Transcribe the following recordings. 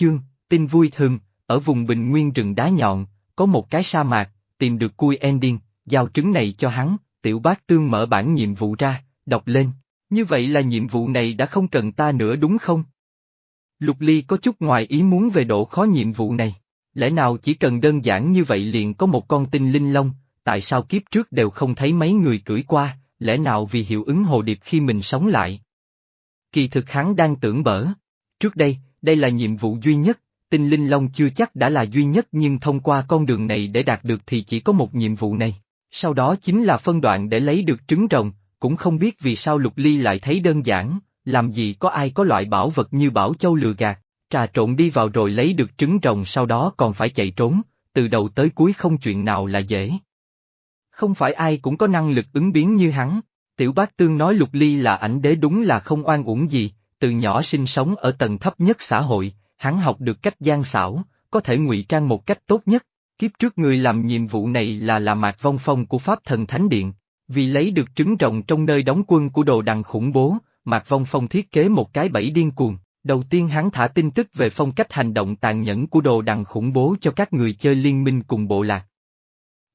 chương, tin vui thường ở vùng bình nguyên rừng đá nhọn, có một cái sa mạc, tìm được cui ending, giao trứng này cho hắn, tiểu bác tương mở bản nhiệm vụ ra, đọc lên. Như vậy là nhiệm vụ này đã không cần ta nữa đúng không? Lục Ly có chút ngoài ý muốn về độ khó nhiệm vụ này. Lẽ nào chỉ cần đơn giản như vậy liền có một con tinh linh long, tại sao kiếp trước đều không thấy mấy người cưỡi qua, lẽ nào vì hiệu ứng hồ điệp khi mình sống lại? Kỳ thực hắn đang tưởng bở. Trước đây, đây là nhiệm vụ duy nhất, tinh linh long chưa chắc đã là duy nhất nhưng thông qua con đường này để đạt được thì chỉ có một nhiệm vụ này. Sau đó chính là phân đoạn để lấy được trứng rồng, cũng không biết vì sao Lục Ly lại thấy đơn giản, làm gì có ai có loại bảo vật như bảo châu lừa gạt, trà trộn đi vào rồi lấy được trứng rồng sau đó còn phải chạy trốn, từ đầu tới cuối không chuyện nào là dễ. Không phải ai cũng có năng lực ứng biến như hắn, tiểu bác tương nói Lục Ly là ảnh đế đúng là không oan uổng gì, từ nhỏ sinh sống ở tầng thấp nhất xã hội, hắn học được cách gian xảo, có thể ngụy trang một cách tốt nhất. Kiếp trước người làm nhiệm vụ này là là Mạc Vong Phong của Pháp Thần Thánh Điện, vì lấy được trứng rồng trong nơi đóng quân của đồ đằng khủng bố, Mạc Vong Phong thiết kế một cái bẫy điên cuồng. Đầu tiên hắn thả tin tức về phong cách hành động tàn nhẫn của đồ đằng khủng bố cho các người chơi liên minh cùng bộ lạc.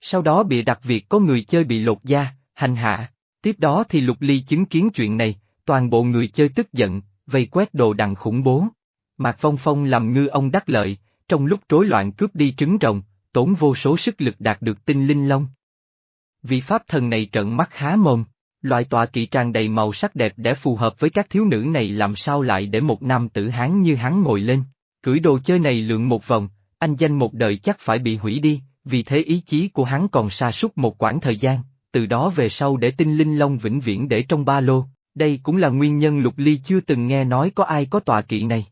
Sau đó bị đặc việc có người chơi bị lột da, hành hạ. Tiếp đó thì Lục Ly chứng kiến chuyện này, toàn bộ người chơi tức giận, vây quét đồ đằng khủng bố. Mạc Phong Phong làm ngư ông đắc lợi, trong lúc rối loạn cướp đi trứng rồng, tốn vô số sức lực đạt được tinh linh long. Vị pháp thần này trợn mắt há mồm, loại tọa kỵ tràn đầy màu sắc đẹp để phù hợp với các thiếu nữ này làm sao lại để một nam tử hán như hắn ngồi lên, cưỡi đồ chơi này lượn một vòng, anh danh một đời chắc phải bị hủy đi, vì thế ý chí của hắn còn sa sút một quãng thời gian, từ đó về sau để tinh linh long vĩnh viễn để trong ba lô, đây cũng là nguyên nhân lục ly chưa từng nghe nói có ai có tọa kỵ này.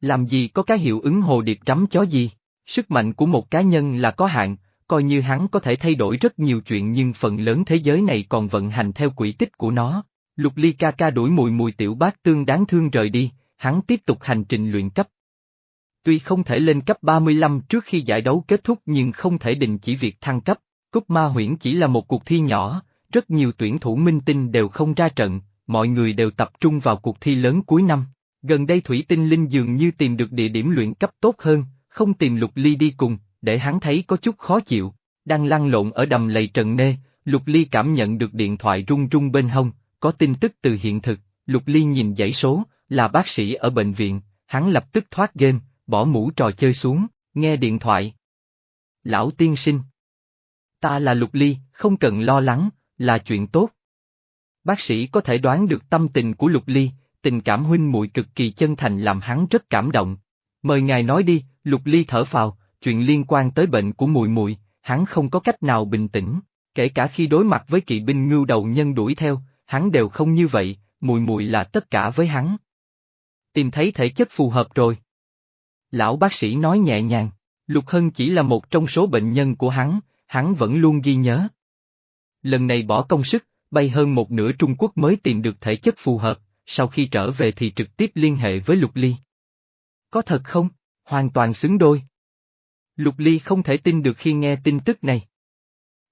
Làm gì có cái hiệu ứng hồ điệp trắm chó gì, sức mạnh của một cá nhân là có hạn, coi như hắn có thể thay đổi rất nhiều chuyện nhưng phần lớn thế giới này còn vận hành theo quỹ tích của nó. Lục ly ca ca đuổi mùi mùi tiểu bát tương đáng thương rời đi, hắn tiếp tục hành trình luyện cấp. Tuy không thể lên cấp 35 trước khi giải đấu kết thúc nhưng không thể đình chỉ việc thăng cấp, Cúp Ma Huyễn chỉ là một cuộc thi nhỏ, rất nhiều tuyển thủ minh tinh đều không ra trận, mọi người đều tập trung vào cuộc thi lớn cuối năm. Gần đây Thủy Tinh Linh dường như tìm được địa điểm luyện cấp tốt hơn, không tìm Lục Ly đi cùng, để hắn thấy có chút khó chịu. Đang lăn lộn ở đầm lầy Trần Nê, Lục Ly cảm nhận được điện thoại rung rung bên hông, có tin tức từ hiện thực, Lục Ly nhìn dãy số, là bác sĩ ở bệnh viện, hắn lập tức thoát game, bỏ mũ trò chơi xuống, nghe điện thoại. Lão tiên sinh. Ta là Lục Ly, không cần lo lắng, là chuyện tốt. Bác sĩ có thể đoán được tâm tình của Lục Ly, tình cảm huynh muội cực kỳ chân thành làm hắn rất cảm động. Mời ngài nói đi, Lục Ly thở phào, chuyện liên quan tới bệnh của mùi mùi, hắn không có cách nào bình tĩnh, kể cả khi đối mặt với kỵ binh ngưu đầu nhân đuổi theo, hắn đều không như vậy, mùi mùi là tất cả với hắn. Tìm thấy thể chất phù hợp rồi. Lão bác sĩ nói nhẹ nhàng, Lục Hân chỉ là một trong số bệnh nhân của hắn, hắn vẫn luôn ghi nhớ. Lần này bỏ công sức, bay hơn một nửa Trung Quốc mới tìm được thể chất phù hợp, sau khi trở về thì trực tiếp liên hệ với Lục Ly. Có thật không? Hoàn toàn xứng đôi. Lục Ly không thể tin được khi nghe tin tức này.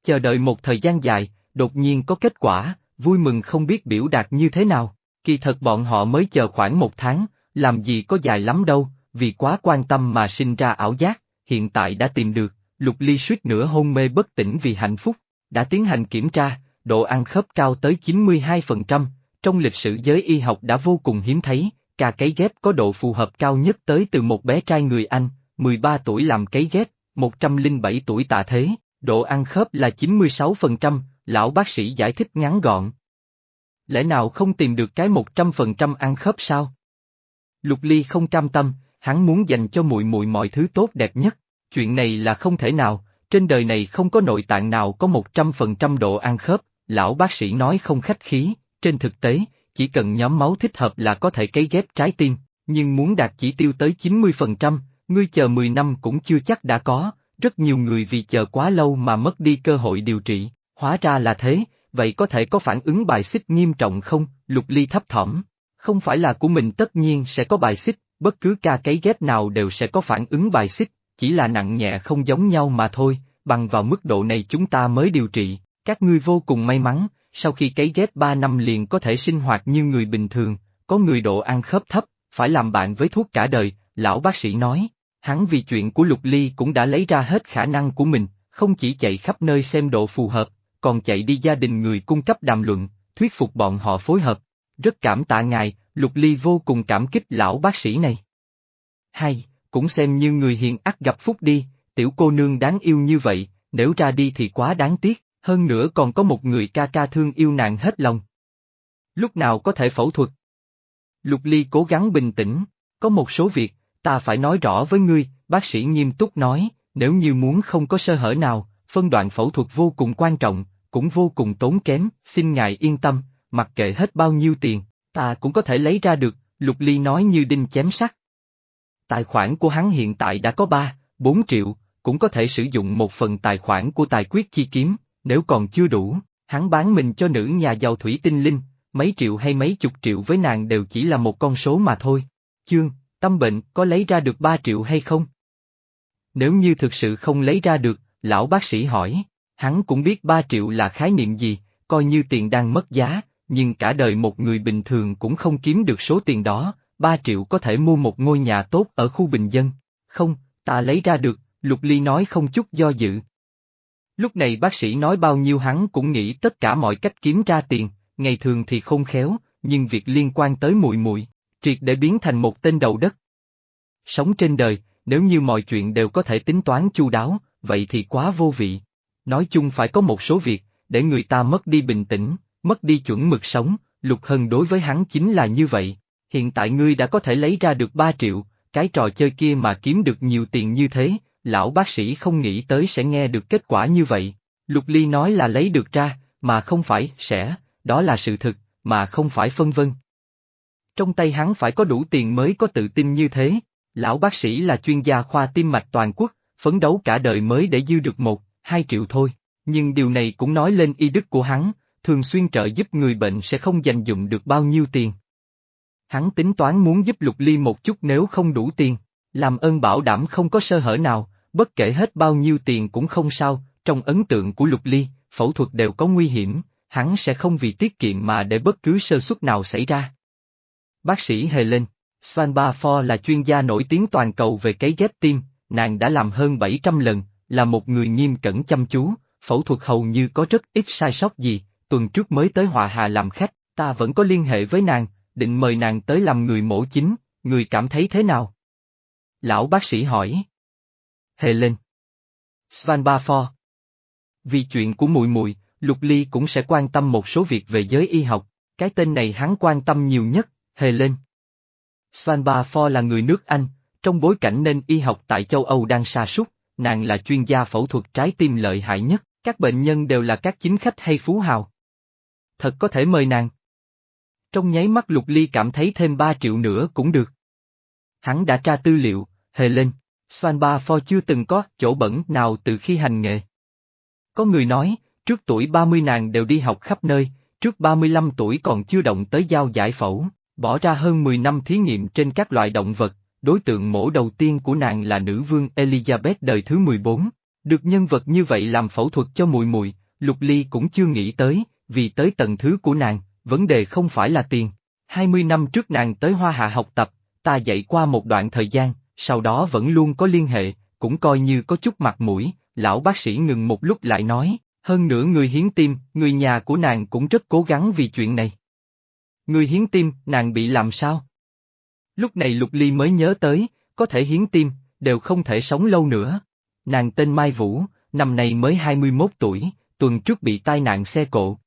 Chờ đợi một thời gian dài, đột nhiên có kết quả, vui mừng không biết biểu đạt như thế nào, kỳ thật bọn họ mới chờ khoảng một tháng, làm gì có dài lắm đâu, vì quá quan tâm mà sinh ra ảo giác, hiện tại đã tìm được, Lục Ly suýt nữa hôn mê bất tỉnh vì hạnh phúc, đã tiến hành kiểm tra, độ ăn khớp cao tới 92%, trong lịch sử giới y học đã vô cùng hiếm thấy, Cà cấy ghép có độ phù hợp cao nhất tới từ một bé trai người Anh, 13 tuổi làm cấy ghép, 107 tuổi tạ thế, độ ăn khớp là 96%, lão bác sĩ giải thích ngắn gọn. Lẽ nào không tìm được cái 100% ăn khớp sao? Lục Ly không cam tâm, hắn muốn dành cho muội muội mọi thứ tốt đẹp nhất, chuyện này là không thể nào, trên đời này không có nội tạng nào có 100% độ ăn khớp, lão bác sĩ nói không khách khí, trên thực tế, chỉ cần nhóm máu thích hợp là có thể cấy ghép trái tim, nhưng muốn đạt chỉ tiêu tới 90%, ngươi chờ 10 năm cũng chưa chắc đã có, rất nhiều người vì chờ quá lâu mà mất đi cơ hội điều trị, hóa ra là thế, vậy có thể có phản ứng bài xích nghiêm trọng không, lục ly thấp thỏm, không phải là của mình tất nhiên sẽ có bài xích, bất cứ ca cấy ghép nào đều sẽ có phản ứng bài xích, chỉ là nặng nhẹ không giống nhau mà thôi, bằng vào mức độ này chúng ta mới điều trị, các ngươi vô cùng may mắn, sau khi cấy ghép 3 năm liền có thể sinh hoạt như người bình thường, có người độ ăn khớp thấp, phải làm bạn với thuốc cả đời, lão bác sĩ nói. Hắn vì chuyện của Lục Ly cũng đã lấy ra hết khả năng của mình, không chỉ chạy khắp nơi xem độ phù hợp, còn chạy đi gia đình người cung cấp đàm luận, thuyết phục bọn họ phối hợp. Rất cảm tạ ngài, Lục Ly vô cùng cảm kích lão bác sĩ này. Hay, cũng xem như người hiền ắt gặp phúc đi, tiểu cô nương đáng yêu như vậy, nếu ra đi thì quá đáng tiếc, hơn nữa còn có một người ca ca thương yêu nàng hết lòng. Lúc nào có thể phẫu thuật? Lục Ly cố gắng bình tĩnh, có một số việc, ta phải nói rõ với ngươi, bác sĩ nghiêm túc nói, nếu như muốn không có sơ hở nào, phân đoạn phẫu thuật vô cùng quan trọng, cũng vô cùng tốn kém, xin ngài yên tâm, mặc kệ hết bao nhiêu tiền, ta cũng có thể lấy ra được, Lục Ly nói như đinh chém sắt. Tài khoản của hắn hiện tại đã có 3, 4 triệu, cũng có thể sử dụng một phần tài khoản của tài quyết chi kiếm, nếu còn chưa đủ, hắn bán mình cho nữ nhà giàu thủy tinh linh, mấy triệu hay mấy chục triệu với nàng đều chỉ là một con số mà thôi. Chương, tâm bệnh có lấy ra được 3 triệu hay không? Nếu như thực sự không lấy ra được, lão bác sĩ hỏi, hắn cũng biết 3 triệu là khái niệm gì, coi như tiền đang mất giá, nhưng cả đời một người bình thường cũng không kiếm được số tiền đó, 3 triệu có thể mua một ngôi nhà tốt ở khu bình dân. Không, ta lấy ra được, Lục Ly nói không chút do dự. Lúc này bác sĩ nói bao nhiêu hắn cũng nghĩ tất cả mọi cách kiếm ra tiền, ngày thường thì không khéo, nhưng việc liên quan tới mùi mùi, triệt để biến thành một tên đầu đất. Sống trên đời, nếu như mọi chuyện đều có thể tính toán chu đáo, vậy thì quá vô vị. Nói chung phải có một số việc, để người ta mất đi bình tĩnh, mất đi chuẩn mực sống, Lục Hân đối với hắn chính là như vậy. Hiện tại ngươi đã có thể lấy ra được 3 triệu, cái trò chơi kia mà kiếm được nhiều tiền như thế, lão bác sĩ không nghĩ tới sẽ nghe được kết quả như vậy. Lục Ly nói là lấy được ra, mà không phải sẽ, đó là sự thực, mà không phải phân vân. Trong tay hắn phải có đủ tiền mới có tự tin như thế, lão bác sĩ là chuyên gia khoa tim mạch toàn quốc, phấn đấu cả đời mới để dư được một, hai triệu thôi, nhưng điều này cũng nói lên y đức của hắn, thường xuyên trợ giúp người bệnh sẽ không dành dụng được bao nhiêu tiền. Hắn tính toán muốn giúp Lục Ly một chút nếu không đủ tiền, làm ơn bảo đảm không có sơ hở nào, bất kể hết bao nhiêu tiền cũng không sao, trong ấn tượng của Lục Ly, phẫu thuật đều có nguy hiểm, hắn sẽ không vì tiết kiệm mà để bất cứ sơ suất nào xảy ra. Bác sĩ hề lên, Svan Bafor là chuyên gia nổi tiếng toàn cầu về cấy ghép tim, nàng đã làm hơn 700 lần, là một người nghiêm cẩn chăm chú, phẫu thuật hầu như có rất ít sai sót gì, tuần trước mới tới Hòa Hà làm khách, ta vẫn có liên hệ với nàng, định mời nàng tới làm người mổ chính, người cảm thấy thế nào? Lão bác sĩ hỏi. Hề lên. Vì chuyện của mùi mùi, Lục Ly cũng sẽ quan tâm một số việc về giới y học, cái tên này hắn quan tâm nhiều nhất, hề lên. Là người nước Anh, trong bối cảnh nên y học tại châu Âu đang sa sút, nàng là chuyên gia phẫu thuật trái tim lợi hại nhất, các bệnh nhân đều là các chính khách hay phú hào. Thật có thể mời nàng. Trong nháy mắt Lục Ly cảm thấy thêm 3 triệu nữa cũng được. Hắn đã tra tư liệu, hề Svanba Svan chưa từng có chỗ bẩn nào từ khi hành nghề. Có người nói, trước tuổi 30 nàng đều đi học khắp nơi, trước 35 tuổi còn chưa động tới giao giải phẫu, bỏ ra hơn 10 năm thí nghiệm trên các loại động vật, đối tượng mổ đầu tiên của nàng là nữ vương Elizabeth đời thứ 14. Được nhân vật như vậy làm phẫu thuật cho mùi mùi, Lục Ly cũng chưa nghĩ tới, vì tới tầng thứ của nàng, vấn đề không phải là tiền. 20 năm trước nàng tới Hoa Hạ học tập, ta dạy qua một đoạn thời gian, sau đó vẫn luôn có liên hệ, cũng coi như có chút mặt mũi, lão bác sĩ ngừng một lúc lại nói, hơn nữa người hiến tim, người nhà của nàng cũng rất cố gắng vì chuyện này. Người hiến tim, nàng bị làm sao? Lúc này Lục Ly mới nhớ tới, có thể hiến tim, đều không thể sống lâu nữa. Nàng tên Mai Vũ, năm nay mới 21 tuổi, tuần trước bị tai nạn xe cộ.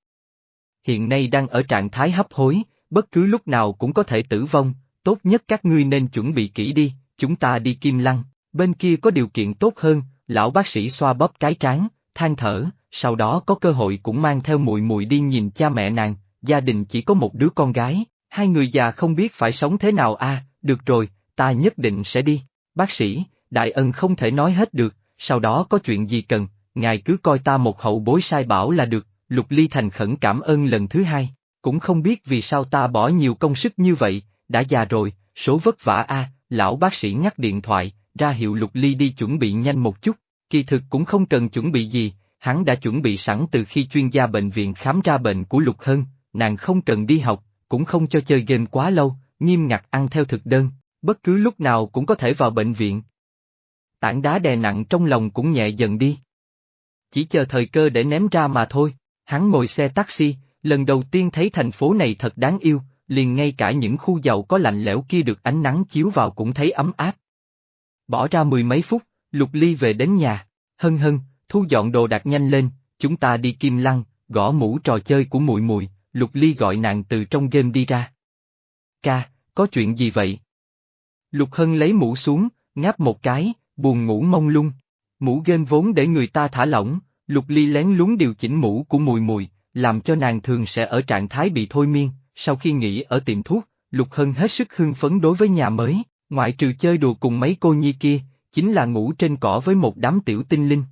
Hiện nay đang ở trạng thái hấp hối, bất cứ lúc nào cũng có thể tử vong, tốt nhất các ngươi nên chuẩn bị kỹ đi, chúng ta đi Kim Lăng, bên kia có điều kiện tốt hơn, lão bác sĩ xoa bóp cái trán, than thở, sau đó có cơ hội cũng mang theo mùi mùi đi nhìn cha mẹ nàng, gia đình chỉ có một đứa con gái, hai người già không biết phải sống thế nào a. À, được rồi, ta nhất định sẽ đi, bác sĩ, đại ân không thể nói hết được, sau đó có chuyện gì cần, ngài cứ coi ta một hậu bối sai bảo là được, Lục Ly thành khẩn cảm ơn lần thứ hai, cũng không biết vì sao ta bỏ nhiều công sức như vậy, đã già rồi, số vất vả a lão bác sĩ ngắt điện thoại, ra hiệu Lục Ly đi chuẩn bị nhanh một chút, kỳ thực cũng không cần chuẩn bị gì, hắn đã chuẩn bị sẵn từ khi chuyên gia bệnh viện khám ra bệnh của Lục Hân, nàng không cần đi học, cũng không cho chơi game quá lâu, nghiêm ngặt ăn theo thực đơn, Bất cứ lúc nào cũng có thể vào bệnh viện. Tảng đá đè nặng trong lòng cũng nhẹ dần đi. Chỉ chờ thời cơ để ném ra mà thôi, hắn ngồi xe taxi, lần đầu tiên thấy thành phố này thật đáng yêu, liền ngay cả những khu giàu có lạnh lẽo kia được ánh nắng chiếu vào cũng thấy ấm áp. Bỏ ra mười mấy phút, Lục Ly về đến nhà, hân hân, thu dọn đồ đạc nhanh lên, chúng ta đi kim lăng, gõ mũ trò chơi của muội muội. Lục Ly gọi nàng từ trong game đi ra. Ca, có chuyện gì vậy? Lục Hân lấy mũ xuống, ngáp một cái, buồn ngủ mông lung. Mũ game vốn để người ta thả lỏng, Lục Ly lén lúng điều chỉnh mũ của mùi mùi, làm cho nàng thường sẽ ở trạng thái bị thôi miên, sau khi nghỉ ở tiệm thuốc, Lục Hân hết sức hưng phấn đối với nhà mới, ngoại trừ chơi đùa cùng mấy cô nhi kia, chính là ngủ trên cỏ với một đám tiểu tinh linh.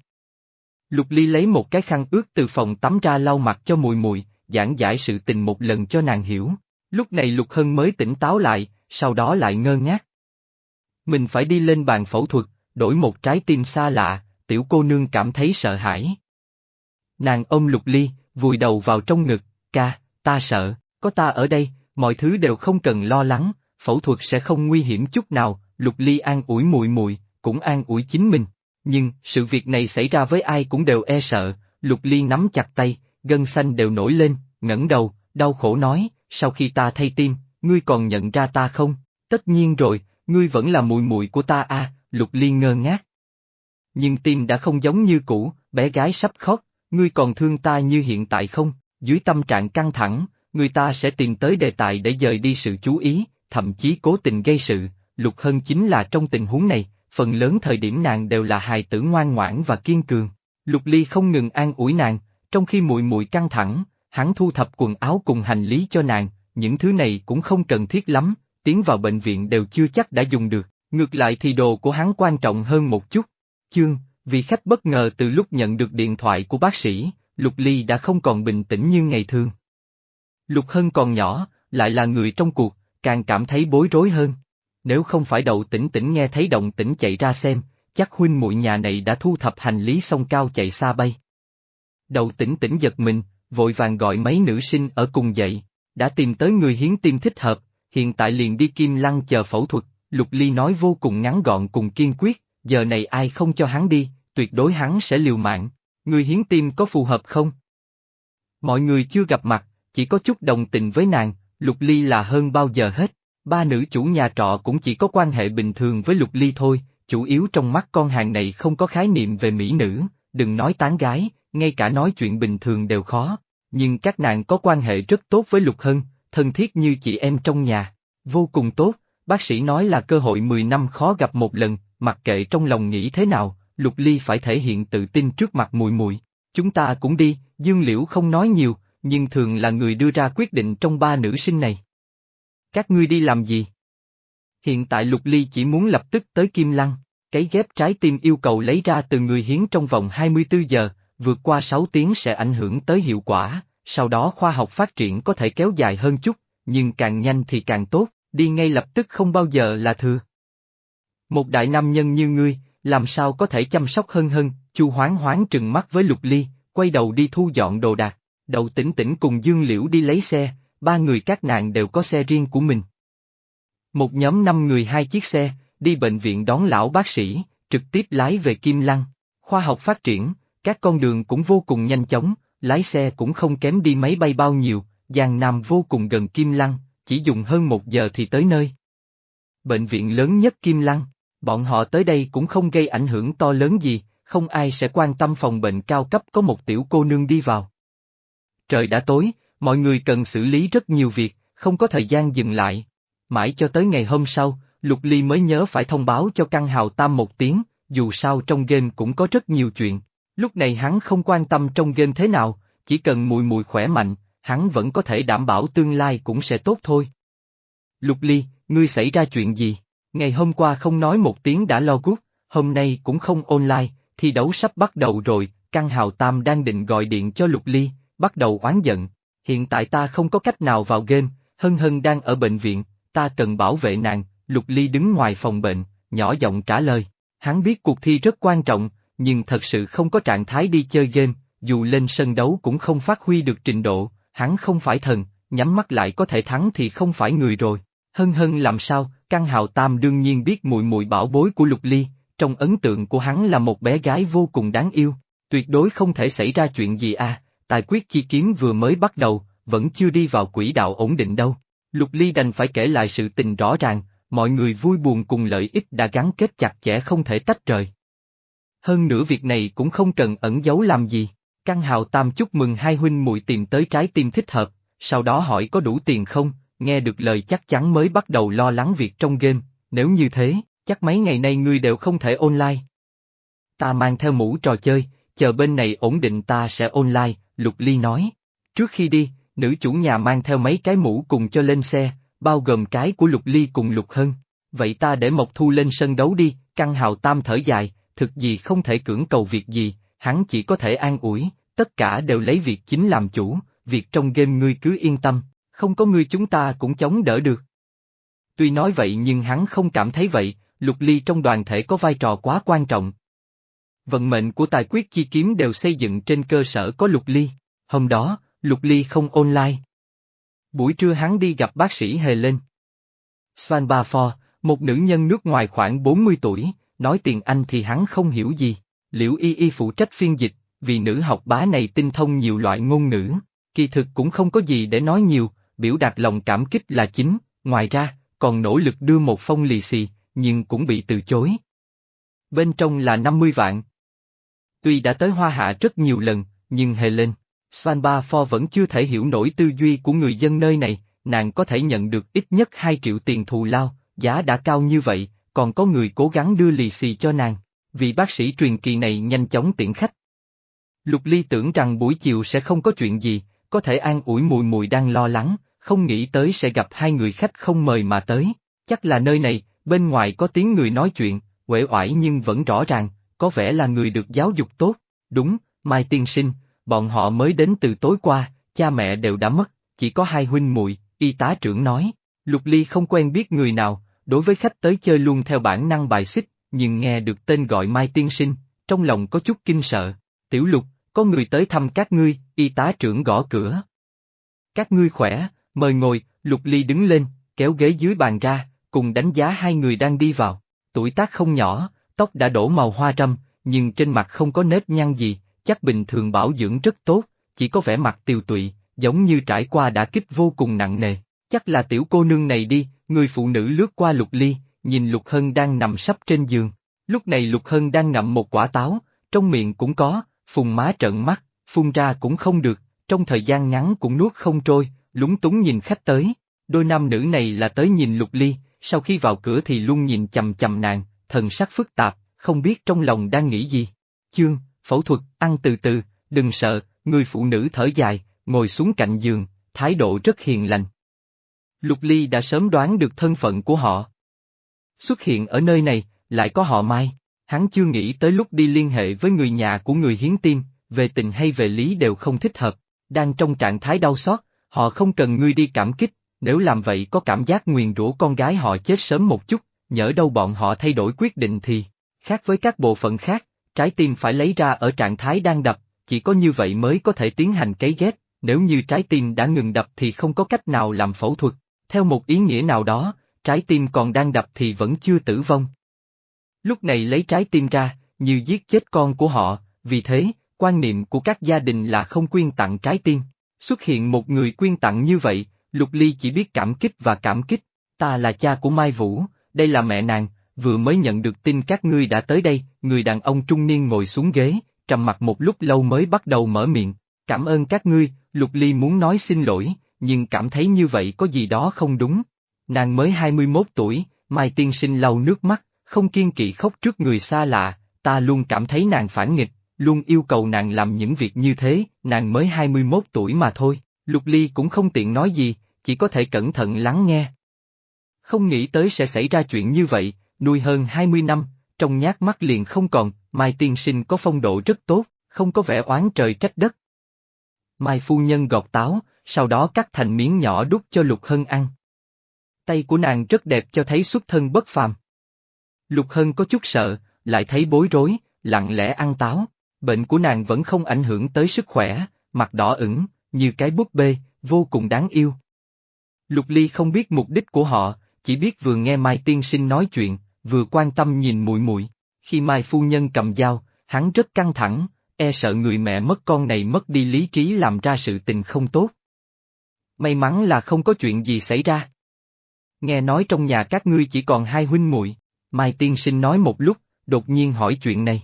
Lục Ly lấy một cái khăn ướt từ phòng tắm ra lau mặt cho mùi mùi, giảng giải sự tình một lần cho nàng hiểu. Lúc này Lục Hân mới tỉnh táo lại, sau đó lại ngơ ngác. Mình phải đi lên bàn phẫu thuật, đổi một trái tim xa lạ, tiểu cô nương cảm thấy sợ hãi. Nàng ôm Lục Ly, vùi đầu vào trong ngực, ca, ta sợ, có ta ở đây, mọi thứ đều không cần lo lắng, phẫu thuật sẽ không nguy hiểm chút nào, Lục Ly an ủi mùi mùi, cũng an ủi chính mình. Nhưng, sự việc này xảy ra với ai cũng đều e sợ, Lục Ly nắm chặt tay, gân xanh đều nổi lên, ngẩng đầu, đau khổ nói, sau khi ta thay tim, ngươi còn nhận ra ta không? Tất nhiên rồi, ngươi vẫn là mùi mùi của ta a. Lục Ly ngơ ngác. Nhưng tim đã không giống như cũ, bé gái sắp khóc, ngươi còn thương ta như hiện tại không? Dưới tâm trạng căng thẳng, người ta sẽ tìm tới đề tài để dời đi sự chú ý, thậm chí cố tình gây sự, Lục Hân chính là trong tình huống này, phần lớn thời điểm nàng đều là hài tử ngoan ngoãn và kiên cường. Lục Ly không ngừng an ủi nàng, trong khi muội muội căng thẳng, hắn thu thập quần áo cùng hành lý cho nàng, những thứ này cũng không cần thiết lắm, tiến vào bệnh viện đều chưa chắc đã dùng được, ngược lại thì đồ của hắn quan trọng hơn một chút. Chương, vì khách bất ngờ từ lúc nhận được điện thoại của bác sĩ, Lục Ly đã không còn bình tĩnh như ngày thường. Lục Hân còn nhỏ, lại là người trong cuộc, càng cảm thấy bối rối hơn. Nếu không phải đầu tỉnh tỉnh nghe thấy động tĩnh chạy ra xem, chắc huynh muội nhà này đã thu thập hành lý xong cao chạy xa bay. Đầu tỉnh tỉnh giật mình, vội vàng gọi mấy nữ sinh ở cùng dậy, đã tìm tới người hiến tim thích hợp, hiện tại liền đi kim lăng chờ phẫu thuật, Lục Ly nói vô cùng ngắn gọn cùng kiên quyết, giờ này ai không cho hắn đi, tuyệt đối hắn sẽ liều mạng, người hiến tim có phù hợp không? Mọi người chưa gặp mặt, chỉ có chút đồng tình với nàng, Lục Ly là hơn bao giờ hết, ba nữ chủ nhà trọ cũng chỉ có quan hệ bình thường với Lục Ly thôi, chủ yếu trong mắt con hàng này không có khái niệm về mỹ nữ, đừng nói tán gái, ngay cả nói chuyện bình thường đều khó, nhưng các nàng có quan hệ rất tốt với Lục Hân, thân thiết như chị em trong nhà, vô cùng tốt, bác sĩ nói là cơ hội 10 năm khó gặp một lần, mặc kệ trong lòng nghĩ thế nào, Lục Ly phải thể hiện tự tin trước mặt mùi mùi. Chúng ta cũng đi, Dương Liễu không nói nhiều, nhưng thường là người đưa ra quyết định trong ba nữ sinh này. Các ngươi đi làm gì? Hiện tại Lục Ly chỉ muốn lập tức tới Kim Lăng, cái ghép trái tim yêu cầu lấy ra từ người hiến trong vòng 24 giờ, vượt qua 6 tiếng sẽ ảnh hưởng tới hiệu quả, sau đó khoa học phát triển có thể kéo dài hơn chút, nhưng càng nhanh thì càng tốt, đi ngay lập tức không bao giờ là thừa. Một đại nam nhân như ngươi, làm sao có thể chăm sóc hơn hơn? chu hoáng hoáng trừng mắt với lục ly, quay đầu đi thu dọn đồ đạc, đầu tỉnh tỉnh cùng Dương Liễu đi lấy xe, ba người các nàng đều có xe riêng của mình. Một nhóm năm người hai chiếc xe, đi bệnh viện đón lão bác sĩ, trực tiếp lái về Kim Lăng. Khoa học phát triển, các con đường cũng vô cùng nhanh chóng, lái xe cũng không kém đi máy bay bao nhiêu, Giang Nam vô cùng gần Kim Lăng, chỉ dùng hơn một giờ thì tới nơi. Bệnh viện lớn nhất Kim Lăng, bọn họ tới đây cũng không gây ảnh hưởng to lớn gì, không ai sẽ quan tâm phòng bệnh cao cấp có một tiểu cô nương đi vào. Trời đã tối, mọi người cần xử lý rất nhiều việc, không có thời gian dừng lại. Mãi cho tới ngày hôm sau, Lục Ly mới nhớ phải thông báo cho căn hào tam một tiếng, dù sao trong game cũng có rất nhiều chuyện. Lúc này hắn không quan tâm trong game thế nào, chỉ cần mùi mùi khỏe mạnh, hắn vẫn có thể đảm bảo tương lai cũng sẽ tốt thôi. Lục Ly, ngươi xảy ra chuyện gì? Ngày hôm qua không nói một tiếng đã lo gút, hôm nay cũng không online, thi đấu sắp bắt đầu rồi, căn hào tam đang định gọi điện cho Lục Ly, bắt đầu oán giận. Hiện tại ta không có cách nào vào game, Hân Hân đang ở bệnh viện, ta cần bảo vệ nàng, Lục Ly đứng ngoài phòng bệnh, nhỏ giọng trả lời. Hắn biết cuộc thi rất quan trọng, nhưng thật sự không có trạng thái đi chơi game, dù lên sân đấu cũng không phát huy được trình độ, hắn không phải thần, nhắm mắt lại có thể thắng thì không phải người rồi. Hân hân làm sao, Căn Hào Tam đương nhiên biết mùi mùi bảo bối của Lục Ly, trong ấn tượng của hắn là một bé gái vô cùng đáng yêu, tuyệt đối không thể xảy ra chuyện gì à, tài quyết chi kiếm vừa mới bắt đầu, vẫn chưa đi vào quỹ đạo ổn định đâu. Lục Ly đành phải kể lại sự tình rõ ràng, mọi người vui buồn cùng lợi ích đã gắn kết chặt chẽ không thể tách rời. Hơn nữa việc này cũng không cần ẩn giấu làm gì. Căn hào tam chúc mừng hai huynh muội tìm tới trái tim thích hợp, sau đó hỏi có đủ tiền không, nghe được lời chắc chắn mới bắt đầu lo lắng việc trong game, nếu như thế, chắc mấy ngày nay ngươi đều không thể online. Ta mang theo mũ trò chơi, chờ bên này ổn định ta sẽ online, Lục Ly nói. Trước khi đi, nữ chủ nhà mang theo mấy cái mũ cùng cho lên xe, bao gồm cái của Lục Ly cùng Lục Hân. Vậy ta để Mộc Thu lên sân đấu đi, căn hào tam thở dài, thực gì không thể cưỡng cầu việc gì, hắn chỉ có thể an ủi, tất cả đều lấy việc chính làm chủ, việc trong game ngươi cứ yên tâm, không có ngươi chúng ta cũng chống đỡ được. Tuy nói vậy nhưng hắn không cảm thấy vậy, Lục Ly trong đoàn thể có vai trò quá quan trọng. Vận mệnh của tài quyết chi kiếm đều xây dựng trên cơ sở có Lục Ly, hôm đó, Lục Ly không online. Buổi trưa hắn đi gặp bác sĩ Hề lên. Svan Bafor, một nữ nhân nước ngoài khoảng 40 tuổi, nói tiền Anh thì hắn không hiểu gì. Liễu Y Y phụ trách phiên dịch, vì nữ học bá này tinh thông nhiều loại ngôn ngữ, kỳ thực cũng không có gì để nói nhiều, biểu đạt lòng cảm kích là chính, ngoài ra, còn nỗ lực đưa một phong lì xì, nhưng cũng bị từ chối. Bên trong là 50 vạn. Tuy đã tới Hoa Hạ rất nhiều lần, nhưng hề lên, Svanba Pho vẫn chưa thể hiểu nổi tư duy của người dân nơi này, nàng có thể nhận được ít nhất 2 triệu tiền thù lao, giá đã cao như vậy, còn có người cố gắng đưa lì xì cho nàng, vì bác sĩ truyền kỳ này nhanh chóng tiễn khách. Lục Ly tưởng rằng buổi chiều sẽ không có chuyện gì, có thể an ủi mùi mùi đang lo lắng, không nghĩ tới sẽ gặp hai người khách không mời mà tới. Chắc là nơi này, bên ngoài có tiếng người nói chuyện, uể oải nhưng vẫn rõ ràng, có vẻ là người được giáo dục tốt. Đúng, Mai tiên sinh, bọn họ mới đến từ tối qua, cha mẹ đều đã mất, chỉ có hai huynh muội. y tá trưởng nói. Lục Ly không quen biết người nào, đối với khách tới chơi luôn theo bản năng bài xích, nhưng nghe được tên gọi Mai tiên sinh, trong lòng có chút kinh sợ. Tiểu Lục, có người tới thăm các ngươi, y tá trưởng gõ cửa. Các ngươi khỏe, mời ngồi, Lục Ly đứng lên, kéo ghế dưới bàn ra, cùng đánh giá hai người đang đi vào. Tuổi tác không nhỏ, tóc đã đổ màu hoa râm, nhưng trên mặt không có nếp nhăn gì, chắc bình thường bảo dưỡng rất tốt, chỉ có vẻ mặt tiều tụy, giống như trải qua đã kích vô cùng nặng nề. Chắc là tiểu cô nương này đi, người phụ nữ lướt qua Lục Ly, nhìn Lục Hân đang nằm sắp trên giường. Lúc này Lục Hân đang ngậm một quả táo, trong miệng cũng có, phùng má trợn mắt, phun ra cũng không được, trong thời gian ngắn cũng nuốt không trôi, lúng túng nhìn khách tới. Đôi nam nữ này là tới nhìn Lục Ly, sau khi vào cửa thì luôn nhìn chầm chầm nàng, thần sắc phức tạp, không biết trong lòng đang nghĩ gì. Chương, phẫu thuật, ăn từ từ, đừng sợ, người phụ nữ thở dài, ngồi xuống cạnh giường, thái độ rất hiền lành. Lục Ly đã sớm đoán được thân phận của họ. Xuất hiện ở nơi này, lại có họ Mai, hắn chưa nghĩ tới lúc đi liên hệ với người nhà của người hiến tim, về tình hay về lý đều không thích hợp, đang trong trạng thái đau xót, họ không cần ngươi đi cảm kích, nếu làm vậy có cảm giác nguyền rủa con gái họ chết sớm một chút, nhỡ đâu bọn họ thay đổi quyết định thì, khác với các bộ phận khác, trái tim phải lấy ra ở trạng thái đang đập, chỉ có như vậy mới có thể tiến hành cấy ghép, nếu như trái tim đã ngừng đập thì không có cách nào làm phẫu thuật, theo một ý nghĩa nào đó, trái tim còn đang đập thì vẫn chưa tử vong. Lúc này lấy trái tim ra, như giết chết con của họ, vì thế, quan niệm của các gia đình là không quyên tặng trái tim. Xuất hiện một người quyên tặng như vậy, Lục Ly chỉ biết cảm kích và cảm kích. Ta là cha của Mai Vũ, đây là mẹ nàng, vừa mới nhận được tin các ngươi đã tới đây, người đàn ông trung niên ngồi xuống ghế, trầm mặt một lúc lâu mới bắt đầu mở miệng. Cảm ơn các ngươi, Lục Ly muốn nói xin lỗi, nhưng cảm thấy như vậy có gì đó không đúng. Nàng mới 21 tuổi, Mai tiên sinh lau nước mắt, không kiên kỵ khóc trước người xa lạ, ta luôn cảm thấy nàng phản nghịch, luôn yêu cầu nàng làm những việc như thế, nàng mới 21 tuổi mà thôi, Lục Ly cũng không tiện nói gì, chỉ có thể cẩn thận lắng nghe. Không nghĩ tới sẽ xảy ra chuyện như vậy, nuôi hơn 20 năm, trong nhát mắt liền không còn, Mai tiên sinh có phong độ rất tốt, không có vẻ oán trời trách đất. Mai phu nhân gọt táo, sau đó cắt thành miếng nhỏ đút cho Lục Hân ăn. Tay của nàng rất đẹp cho thấy xuất thân bất phàm. Lục Hân có chút sợ, lại thấy bối rối, lặng lẽ ăn táo, bệnh của nàng vẫn không ảnh hưởng tới sức khỏe, mặt đỏ ửng, như cái búp bê, vô cùng đáng yêu. Lục Ly không biết mục đích của họ, chỉ biết vừa nghe Mai tiên sinh nói chuyện, vừa quan tâm nhìn muội muội. Khi Mai phu nhân cầm dao, hắn rất căng thẳng, e sợ người mẹ mất con này mất đi lý trí làm ra sự tình không tốt. May mắn là không có chuyện gì xảy ra. Nghe nói trong nhà các ngươi chỉ còn hai huynh muội, Mai tiên sinh nói một lúc, đột nhiên hỏi chuyện này.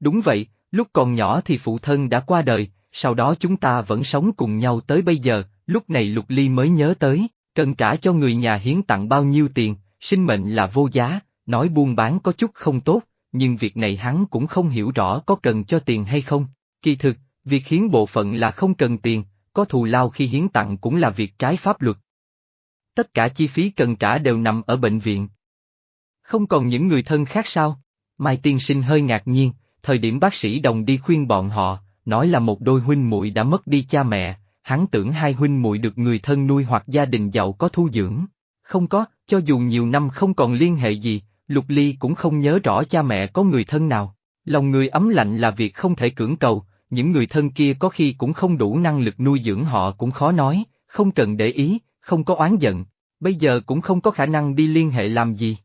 Đúng vậy, lúc còn nhỏ thì phụ thân đã qua đời, sau đó chúng ta vẫn sống cùng nhau tới bây giờ, lúc này Lục Ly mới nhớ tới, cần trả cho người nhà hiến tặng bao nhiêu tiền, sinh mệnh là vô giá, nói buôn bán có chút không tốt, nhưng việc này hắn cũng không hiểu rõ có cần cho tiền hay không. Kỳ thực, việc hiến bộ phận là không cần tiền, có thù lao khi hiến tặng cũng là việc trái pháp luật. Tất cả chi phí cần trả đều nằm ở bệnh viện. Không còn những người thân khác sao? Mai tiên sinh hơi ngạc nhiên, thời điểm bác sĩ đồng đi khuyên bọn họ, nói là một đôi huynh muội đã mất đi cha mẹ, hắn tưởng hai huynh muội được người thân nuôi hoặc gia đình giàu có thu dưỡng. Không có, cho dù nhiều năm không còn liên hệ gì, Lục Ly cũng không nhớ rõ cha mẹ có người thân nào. Lòng người ấm lạnh là việc không thể cưỡng cầu, những người thân kia có khi cũng không đủ năng lực nuôi dưỡng họ cũng khó nói, không cần để ý, không có oán giận, bây giờ cũng không có khả năng đi liên hệ làm gì.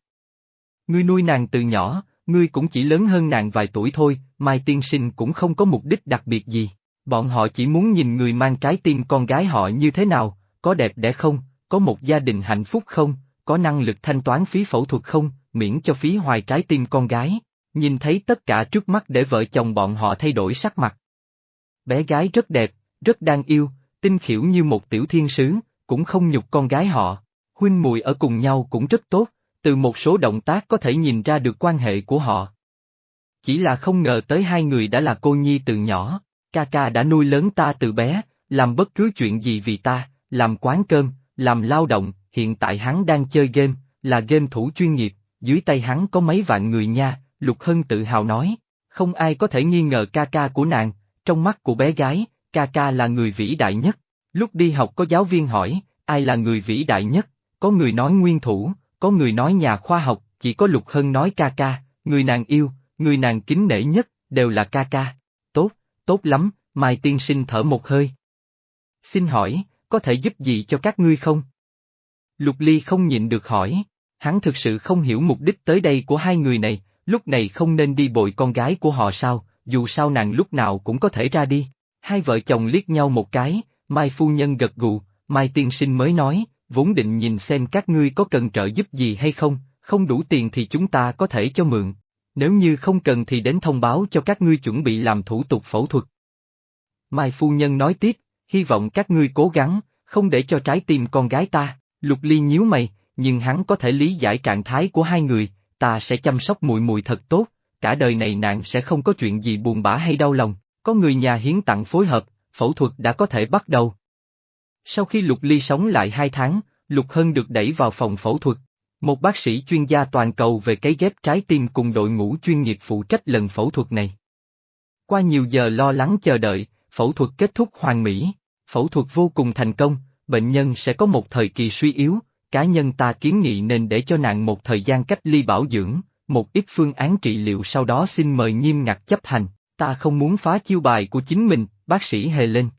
Ngươi nuôi nàng từ nhỏ, ngươi cũng chỉ lớn hơn nàng vài tuổi thôi, Mai Tiên Sinh cũng không có mục đích đặc biệt gì. Bọn họ chỉ muốn nhìn người mang trái tim con gái họ như thế nào, có đẹp đẽ không, có một gia đình hạnh phúc không, có năng lực thanh toán phí phẫu thuật không, miễn cho phí hoài trái tim con gái. Nhìn thấy tất cả trước mắt để vợ chồng bọn họ thay đổi sắc mặt. Bé gái rất đẹp, rất đáng yêu, tinh khiểu như một tiểu thiên sứ, cũng không nhục con gái họ. Huynh mùi ở cùng nhau cũng rất tốt, từ một số động tác có thể nhìn ra được quan hệ của họ. Chỉ là không ngờ tới hai người đã là cô nhi từ nhỏ, ca ca đã nuôi lớn ta từ bé, làm bất cứ chuyện gì vì ta, làm quán cơm, làm lao động, hiện tại hắn đang chơi game, là game thủ chuyên nghiệp, dưới tay hắn có mấy vạn người nha, Lục Hân tự hào nói, không ai có thể nghi ngờ ca ca của nàng, trong mắt của bé gái, ca ca là người vĩ đại nhất. Lúc đi học có giáo viên hỏi, ai là người vĩ đại nhất, có người nói nguyên thủ, có người nói nhà khoa học, chỉ có Lục Hân nói ca ca, người nàng yêu, người nàng kính nể nhất, đều là ca ca. Tốt, lắm, Mai tiên sinh thở một hơi. Xin hỏi, có thể giúp gì cho các ngươi không? Lục Ly không nhịn được hỏi, hắn thực sự không hiểu mục đích tới đây của hai người này, lúc này không nên đi bội con gái của họ sao, dù sao nàng lúc nào cũng có thể ra đi. Hai vợ chồng liếc nhau một cái, Mai phu nhân gật gù, Mai tiên sinh mới nói, vốn định nhìn xem các ngươi có cần trợ giúp gì hay không, không đủ tiền thì chúng ta có thể cho mượn. Nếu như không cần thì đến thông báo cho các ngươi chuẩn bị làm thủ tục phẫu thuật. Mai phu nhân nói tiếp, hy vọng các ngươi cố gắng, không để cho trái tim con gái ta, lục ly nhíu mày, nhưng hắn có thể lý giải trạng thái của hai người, ta sẽ chăm sóc mùi mùi thật tốt, cả đời này nàng sẽ không có chuyện gì buồn bã hay đau lòng, có người nhà hiến tặng phối hợp, phẫu thuật đã có thể bắt đầu. Sau khi Lục Ly sống lại hai tháng, Lục Hân được đẩy vào phòng phẫu thuật. Một bác sĩ chuyên gia toàn cầu về cấy ghép trái tim cùng đội ngũ chuyên nghiệp phụ trách lần phẫu thuật này. Qua nhiều giờ lo lắng chờ đợi, phẫu thuật kết thúc hoàn mỹ, phẫu thuật vô cùng thành công, bệnh nhân sẽ có một thời kỳ suy yếu, cá nhân ta kiến nghị nên để cho nàng một thời gian cách ly bảo dưỡng, một ít phương án trị liệu sau đó xin mời nghiêm ngặt chấp hành, ta không muốn phá chiêu bài của chính mình, bác sĩ hề lên.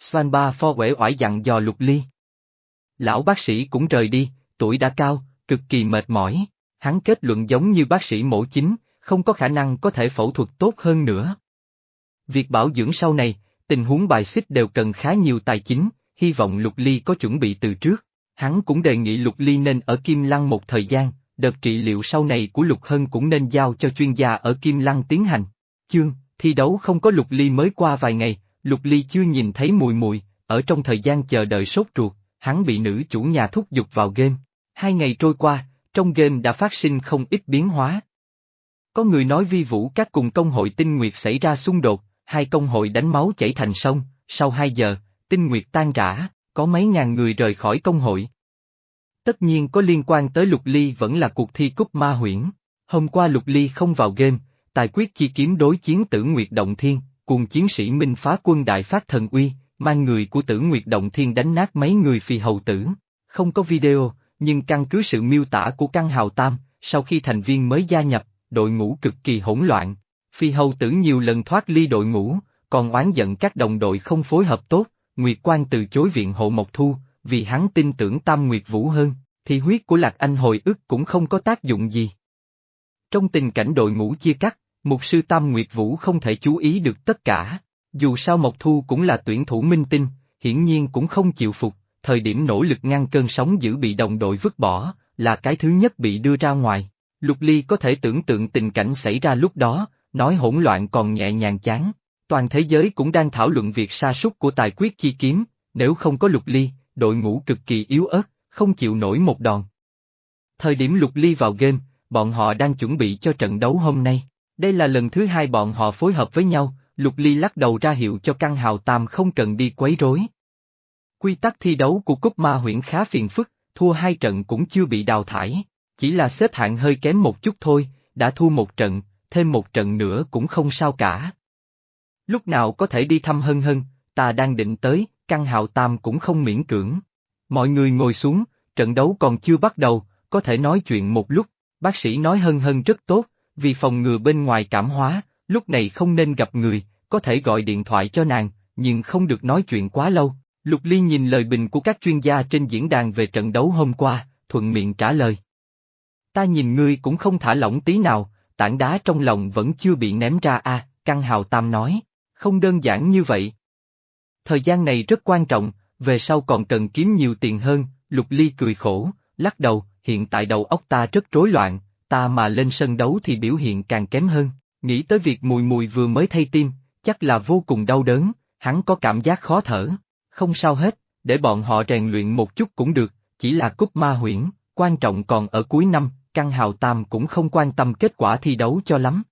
Svanba pho quể oải dặn dò lục ly. Lão bác sĩ cũng rời đi, tuổi đã cao, cực kỳ mệt mỏi, hắn kết luận giống như bác sĩ mổ chính, không có khả năng có thể phẫu thuật tốt hơn nữa. Việc bảo dưỡng sau này, tình huống bài xích đều cần khá nhiều tài chính, hy vọng Lục Ly có chuẩn bị từ trước. Hắn cũng đề nghị Lục Ly nên ở Kim Lăng một thời gian, đợt trị liệu sau này của Lục Hân cũng nên giao cho chuyên gia ở Kim Lăng tiến hành. Chương, thi đấu không có Lục Ly mới qua vài ngày, Lục Ly chưa nhìn thấy mùi mùi, ở trong thời gian chờ đợi sốt ruột, hắn bị nữ chủ nhà thúc giục vào game. Hai ngày trôi qua, trong game đã phát sinh không ít biến hóa. Có người nói vi vũ các cùng công hội tinh nguyệt xảy ra xung đột, hai công hội đánh máu chảy thành sông, sau hai giờ, tinh nguyệt tan rã, có mấy ngàn người rời khỏi công hội. Tất nhiên có liên quan tới Lục Ly vẫn là cuộc thi cúp ma huyễn. Hôm qua Lục Ly không vào game, tài quyết chi kiếm đối chiến tử Nguyệt Động Thiên, cùng chiến sĩ Minh phá quân đại phát thần uy, mang người của tử Nguyệt Động Thiên đánh nát mấy người phi hầu tử. Không có video, nhưng căn cứ sự miêu tả của căn hào tam, sau khi thành viên mới gia nhập, đội ngũ cực kỳ hỗn loạn. Phi hầu tử nhiều lần thoát ly đội ngũ, còn oán giận các đồng đội không phối hợp tốt, Nguyệt quang từ chối viện hộ Mộc Thu, vì hắn tin tưởng Tam Nguyệt Vũ hơn, thì huyết của Lạc Anh hồi ức cũng không có tác dụng gì. Trong tình cảnh đội ngũ chia cắt, mục sư Tam Nguyệt Vũ không thể chú ý được tất cả. Dù sao Mộc Thu cũng là tuyển thủ minh tinh, hiển nhiên cũng không chịu phục, thời điểm nỗ lực ngăn cơn sóng dữ bị đồng đội vứt bỏ, là cái thứ nhất bị đưa ra ngoài. Lục Ly có thể tưởng tượng tình cảnh xảy ra lúc đó, nói hỗn loạn còn nhẹ nhàng chán. Toàn thế giới cũng đang thảo luận việc sa sút của tài quyết chi kiếm, nếu không có Lục Ly, đội ngũ cực kỳ yếu ớt, không chịu nổi một đòn. Thời điểm Lục Ly vào game, bọn họ đang chuẩn bị cho trận đấu hôm nay. Đây là lần thứ hai bọn họ phối hợp với nhau, Lục Ly lắc đầu ra hiệu cho căn hào tam không cần đi quấy rối. Quy tắc thi đấu của cúp ma huyễn khá phiền phức, thua hai trận cũng chưa bị đào thải, chỉ là xếp hạng hơi kém một chút thôi, đã thua một trận, thêm một trận nữa cũng không sao cả. Lúc nào có thể đi thăm hân hân, ta đang định tới, căn hào tam cũng không miễn cưỡng. Mọi người ngồi xuống, trận đấu còn chưa bắt đầu, có thể nói chuyện một lúc, bác sĩ nói hân hân rất tốt, vì phòng ngừa bên ngoài cảm hóa, lúc này không nên gặp người, có thể gọi điện thoại cho nàng, nhưng không được nói chuyện quá lâu. Lục Ly nhìn lời bình của các chuyên gia trên diễn đàn về trận đấu hôm qua, thuận miệng trả lời. Ta nhìn ngươi cũng không thả lỏng tí nào, tảng đá trong lòng vẫn chưa bị ném ra a. À, Căng Hào Tam nói, không đơn giản như vậy. Thời gian này rất quan trọng, về sau còn cần kiếm nhiều tiền hơn, Lục Ly cười khổ, lắc đầu, hiện tại đầu óc ta rất rối loạn, ta mà lên sân đấu thì biểu hiện càng kém hơn, nghĩ tới việc mùi mùi vừa mới thay tim, chắc là vô cùng đau đớn, hắn có cảm giác khó thở. Không sao hết, để bọn họ rèn luyện một chút cũng được, chỉ là cúp ma huyễn, quan trọng còn ở cuối năm, căn hào tam cũng không quan tâm kết quả thi đấu cho lắm.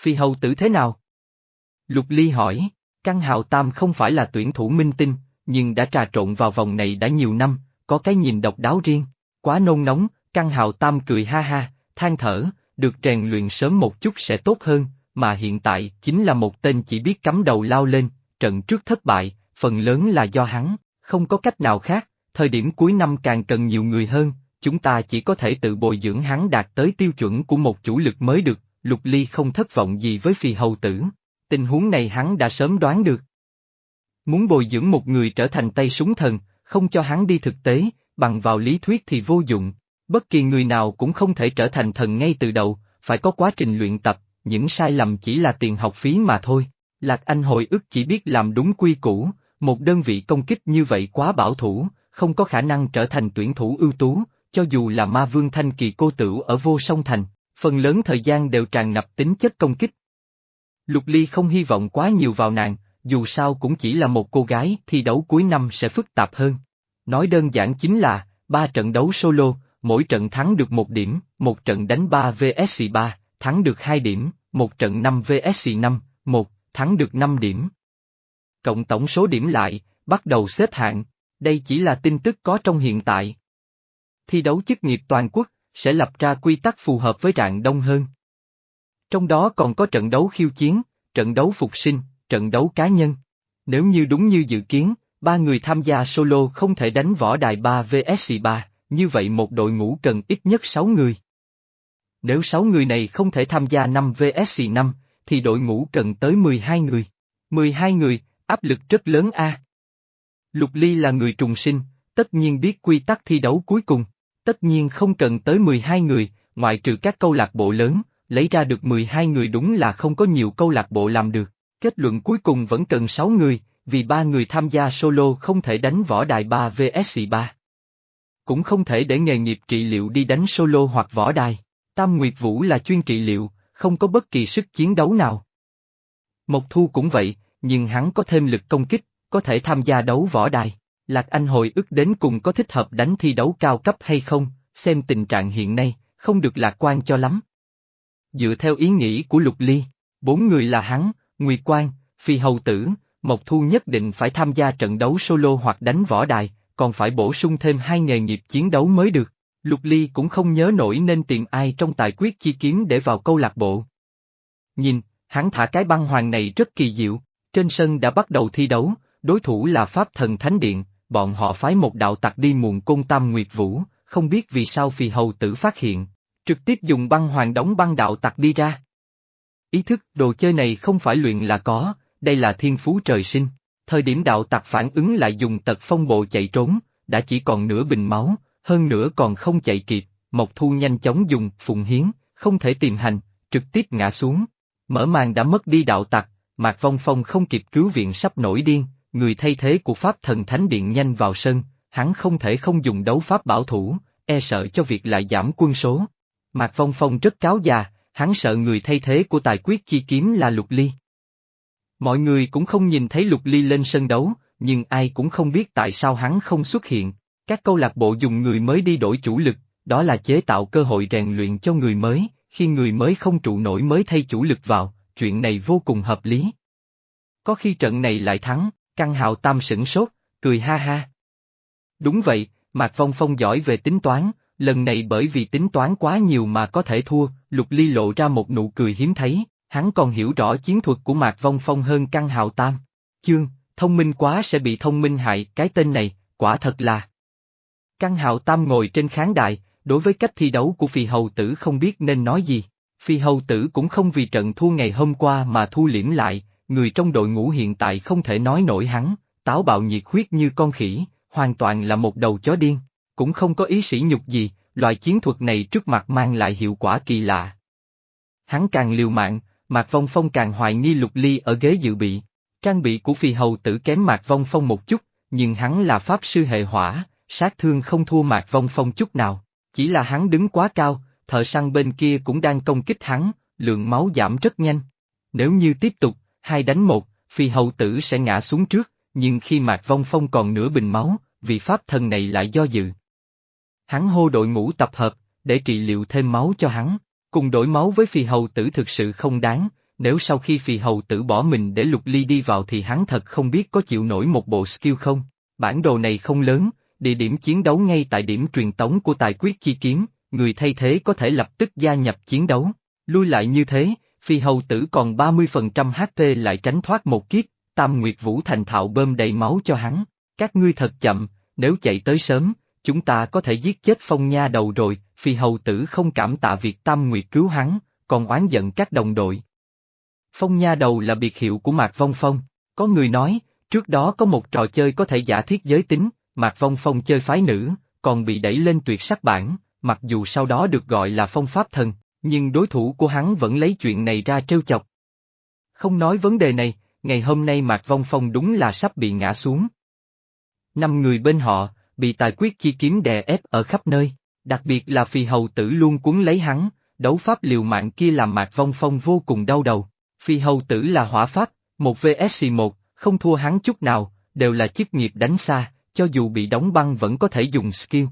Phi hầu tử thế nào? Lục Ly hỏi, căn hào tam không phải là tuyển thủ minh tinh, nhưng đã trà trộn vào vòng này đã nhiều năm, có cái nhìn độc đáo riêng, quá nôn nóng, căn hào tam cười ha ha, than thở, được rèn luyện sớm một chút sẽ tốt hơn, mà hiện tại chính là một tên chỉ biết cắm đầu lao lên, trận trước thất bại, phần lớn là do hắn, không có cách nào khác, thời điểm cuối năm càng cần nhiều người hơn, chúng ta chỉ có thể tự bồi dưỡng hắn đạt tới tiêu chuẩn của một chủ lực mới được, Lục Ly không thất vọng gì với phi hầu tử. Tình huống này hắn đã sớm đoán được. Muốn bồi dưỡng một người trở thành tay súng thần, không cho hắn đi thực tế, bằng vào lý thuyết thì vô dụng. Bất kỳ người nào cũng không thể trở thành thần ngay từ đầu, phải có quá trình luyện tập, những sai lầm chỉ là tiền học phí mà thôi. Lạc Anh hồi ức chỉ biết làm đúng quy củ, một đơn vị công kích như vậy quá bảo thủ, không có khả năng trở thành tuyển thủ ưu tú, cho dù là ma vương thanh kỳ cô tửu ở vô song thành, phần lớn thời gian đều tràn ngập tính chất công kích. Lục Ly không hy vọng quá nhiều vào nàng, dù sao cũng chỉ là một cô gái, thi đấu cuối năm sẽ phức tạp hơn. Nói đơn giản chính là, ba trận đấu solo, mỗi trận thắng được một điểm, một trận đánh 3 vs 3, thắng được 2 điểm, một trận 5 vs 5, một, thắng được 5 điểm. Cộng tổng số điểm lại, bắt đầu xếp hạng, đây chỉ là tin tức có trong hiện tại. Thi đấu chức nghiệp toàn quốc, sẽ lập ra quy tắc phù hợp với rạng đông hơn. Trong đó còn có trận đấu khiêu chiến, trận đấu phục sinh, trận đấu cá nhân. Nếu như đúng như dự kiến, ba người tham gia solo không thể đánh võ đài 3 vs 3, như vậy một đội ngũ cần ít nhất 6 người. Nếu 6 người này không thể tham gia 5 vs 5, thì đội ngũ cần tới 12 người. 12 người, áp lực rất lớn a. Lục Ly là người trùng sinh, tất nhiên biết quy tắc thi đấu cuối cùng. Tất nhiên không cần tới 12 người, ngoại trừ các câu lạc bộ lớn, lấy ra được 12 người đúng là không có nhiều câu lạc bộ làm được. Kết luận cuối cùng vẫn cần 6 người, vì ba người tham gia solo không thể đánh võ đài 3 vs 3. Cũng không thể để nghề nghiệp trị liệu đi đánh solo hoặc võ đài. Tam Nguyệt Vũ là chuyên trị liệu, không có bất kỳ sức chiến đấu nào. Mộc Thu cũng vậy, nhưng hắn có thêm lực công kích, có thể tham gia đấu võ đài. Lạc Anh hồi ức đến cùng có thích hợp đánh thi đấu cao cấp hay không, xem tình trạng hiện nay, không được lạc quan cho lắm. Dựa theo ý nghĩ của Lục Ly, bốn người là hắn, Nguyệt Quang, Phi Hầu Tử, Mộc Thu nhất định phải tham gia trận đấu solo hoặc đánh võ đài, còn phải bổ sung thêm hai nghề nghiệp chiến đấu mới được. Lục Ly cũng không nhớ nổi nên tìm ai trong tài quyết chi kiếm để vào câu lạc bộ. Nhìn, hắn thả cái băng hoàng này rất kỳ diệu, trên sân đã bắt đầu thi đấu, đối thủ là Pháp Thần Thánh Điện, bọn họ phái một đạo tặc đi muộn côn tam nguyệt vũ, không biết vì sao phì hầu tử phát hiện, trực tiếp dùng băng hoàng đóng băng đạo tặc đi ra. Ý thức đồ chơi này không phải luyện là có, đây là thiên phú trời sinh, thời điểm đạo tặc phản ứng lại dùng tật phong bộ chạy trốn, đã chỉ còn nửa bình máu, hơn nữa còn không chạy kịp, Mộc Thu nhanh chóng dùng phụng hiến, không thể tìm hành, trực tiếp ngã xuống. Mở màn đã mất đi đạo tặc, Mạc Vong Phong không kịp cứu viện sắp nổi điên, người thay thế của Pháp Thần Thánh Điện nhanh vào sân, hắn không thể không dùng đấu pháp bảo thủ, e sợ cho việc lại giảm quân số. Mạc Vong Phong rất cáo già, hắn sợ người thay thế của tài quyết chi kiếm là Lục Ly. Mọi người cũng không nhìn thấy Lục Ly lên sân đấu, nhưng ai cũng không biết tại sao hắn không xuất hiện. Các câu lạc bộ dùng người mới đi đổi chủ lực, đó là chế tạo cơ hội rèn luyện cho người mới, khi người mới không trụ nổi mới thay chủ lực vào, chuyện này vô cùng hợp lý. Có khi trận này lại thắng, Căng hào tam sửng sốt, cười ha ha. Đúng vậy, Mạc Vong Phong giỏi về tính toán, lần này bởi vì tính toán quá nhiều mà có thể thua, Lục Ly lộ ra một nụ cười hiếm thấy, hắn còn hiểu rõ chiến thuật của Mạc Vong Phong hơn Căng hào tam. Chương, thông minh quá sẽ bị thông minh hại, cái tên này, quả thật là. Căng hào tam ngồi trên khán đài, đối với cách thi đấu của phi hầu tử không biết nên nói gì. Phi hầu tử cũng không vì trận thua ngày hôm qua mà thu liễm lại, người trong đội ngũ hiện tại không thể nói nổi hắn, táo bạo nhiệt huyết như con khỉ, hoàn toàn là một đầu chó điên, cũng không có ý sĩ nhục gì, loại chiến thuật này trước mặt mang lại hiệu quả kỳ lạ. Hắn càng liều mạng, Mạc Vong Phong càng hoài nghi lục ly ở ghế dự bị. Trang bị của phi hầu tử kém Mạc Vong Phong một chút, nhưng hắn là pháp sư hệ hỏa, sát thương không thua Mạc Vong Phong chút nào. Chỉ là hắn đứng quá cao, thợ săn bên kia cũng đang công kích hắn, lượng máu giảm rất nhanh. Nếu như tiếp tục, hai đánh một, phi hầu tử sẽ ngã xuống trước, nhưng khi Mạc Vong Phong còn nửa bình máu, vị pháp thần này lại do dự. Hắn hô đội ngũ tập hợp, để trị liệu thêm máu cho hắn, cùng đổi máu với phi hầu tử thực sự không đáng, nếu sau khi phi hầu tử bỏ mình để lục ly đi vào thì hắn thật không biết có chịu nổi một bộ skill không. Bản đồ này không lớn, địa điểm chiến đấu ngay tại điểm truyền tống của tài quyết chi kiếm, người thay thế có thể lập tức gia nhập chiến đấu. Lui lại như thế, phi hầu tử còn 30% HP lại tránh thoát một kiếp, Tam Nguyệt Vũ thành thạo bơm đầy máu cho hắn. Các ngươi thật chậm, nếu chạy tới sớm, chúng ta có thể giết chết phong nha đầu rồi, phi hầu tử không cảm tạ việc Tam Nguyệt cứu hắn, còn oán giận các đồng đội. Phong nha đầu là biệt hiệu của Mạc Vong Phong, có người nói, trước đó có một trò chơi có thể giả thiết giới tính, Mạc Vong Phong chơi phái nữ, còn bị đẩy lên tuyệt sắc bản, mặc dù sau đó được gọi là phong pháp thần, nhưng đối thủ của hắn vẫn lấy chuyện này ra trêu chọc. Không nói vấn đề này, ngày hôm nay Mạc Vong Phong đúng là sắp bị ngã xuống. Năm người bên họ, bị tài quyết chi kiếm đè ép ở khắp nơi, đặc biệt là phi hầu tử luôn cuốn lấy hắn, đấu pháp liều mạng kia làm Mạc Vong Phong vô cùng đau đầu. Phi hầu tử là hỏa pháp, một vs 1, không thua hắn chút nào, đều là chức nghiệp đánh xa, cho dù bị đóng băng vẫn có thể dùng skill.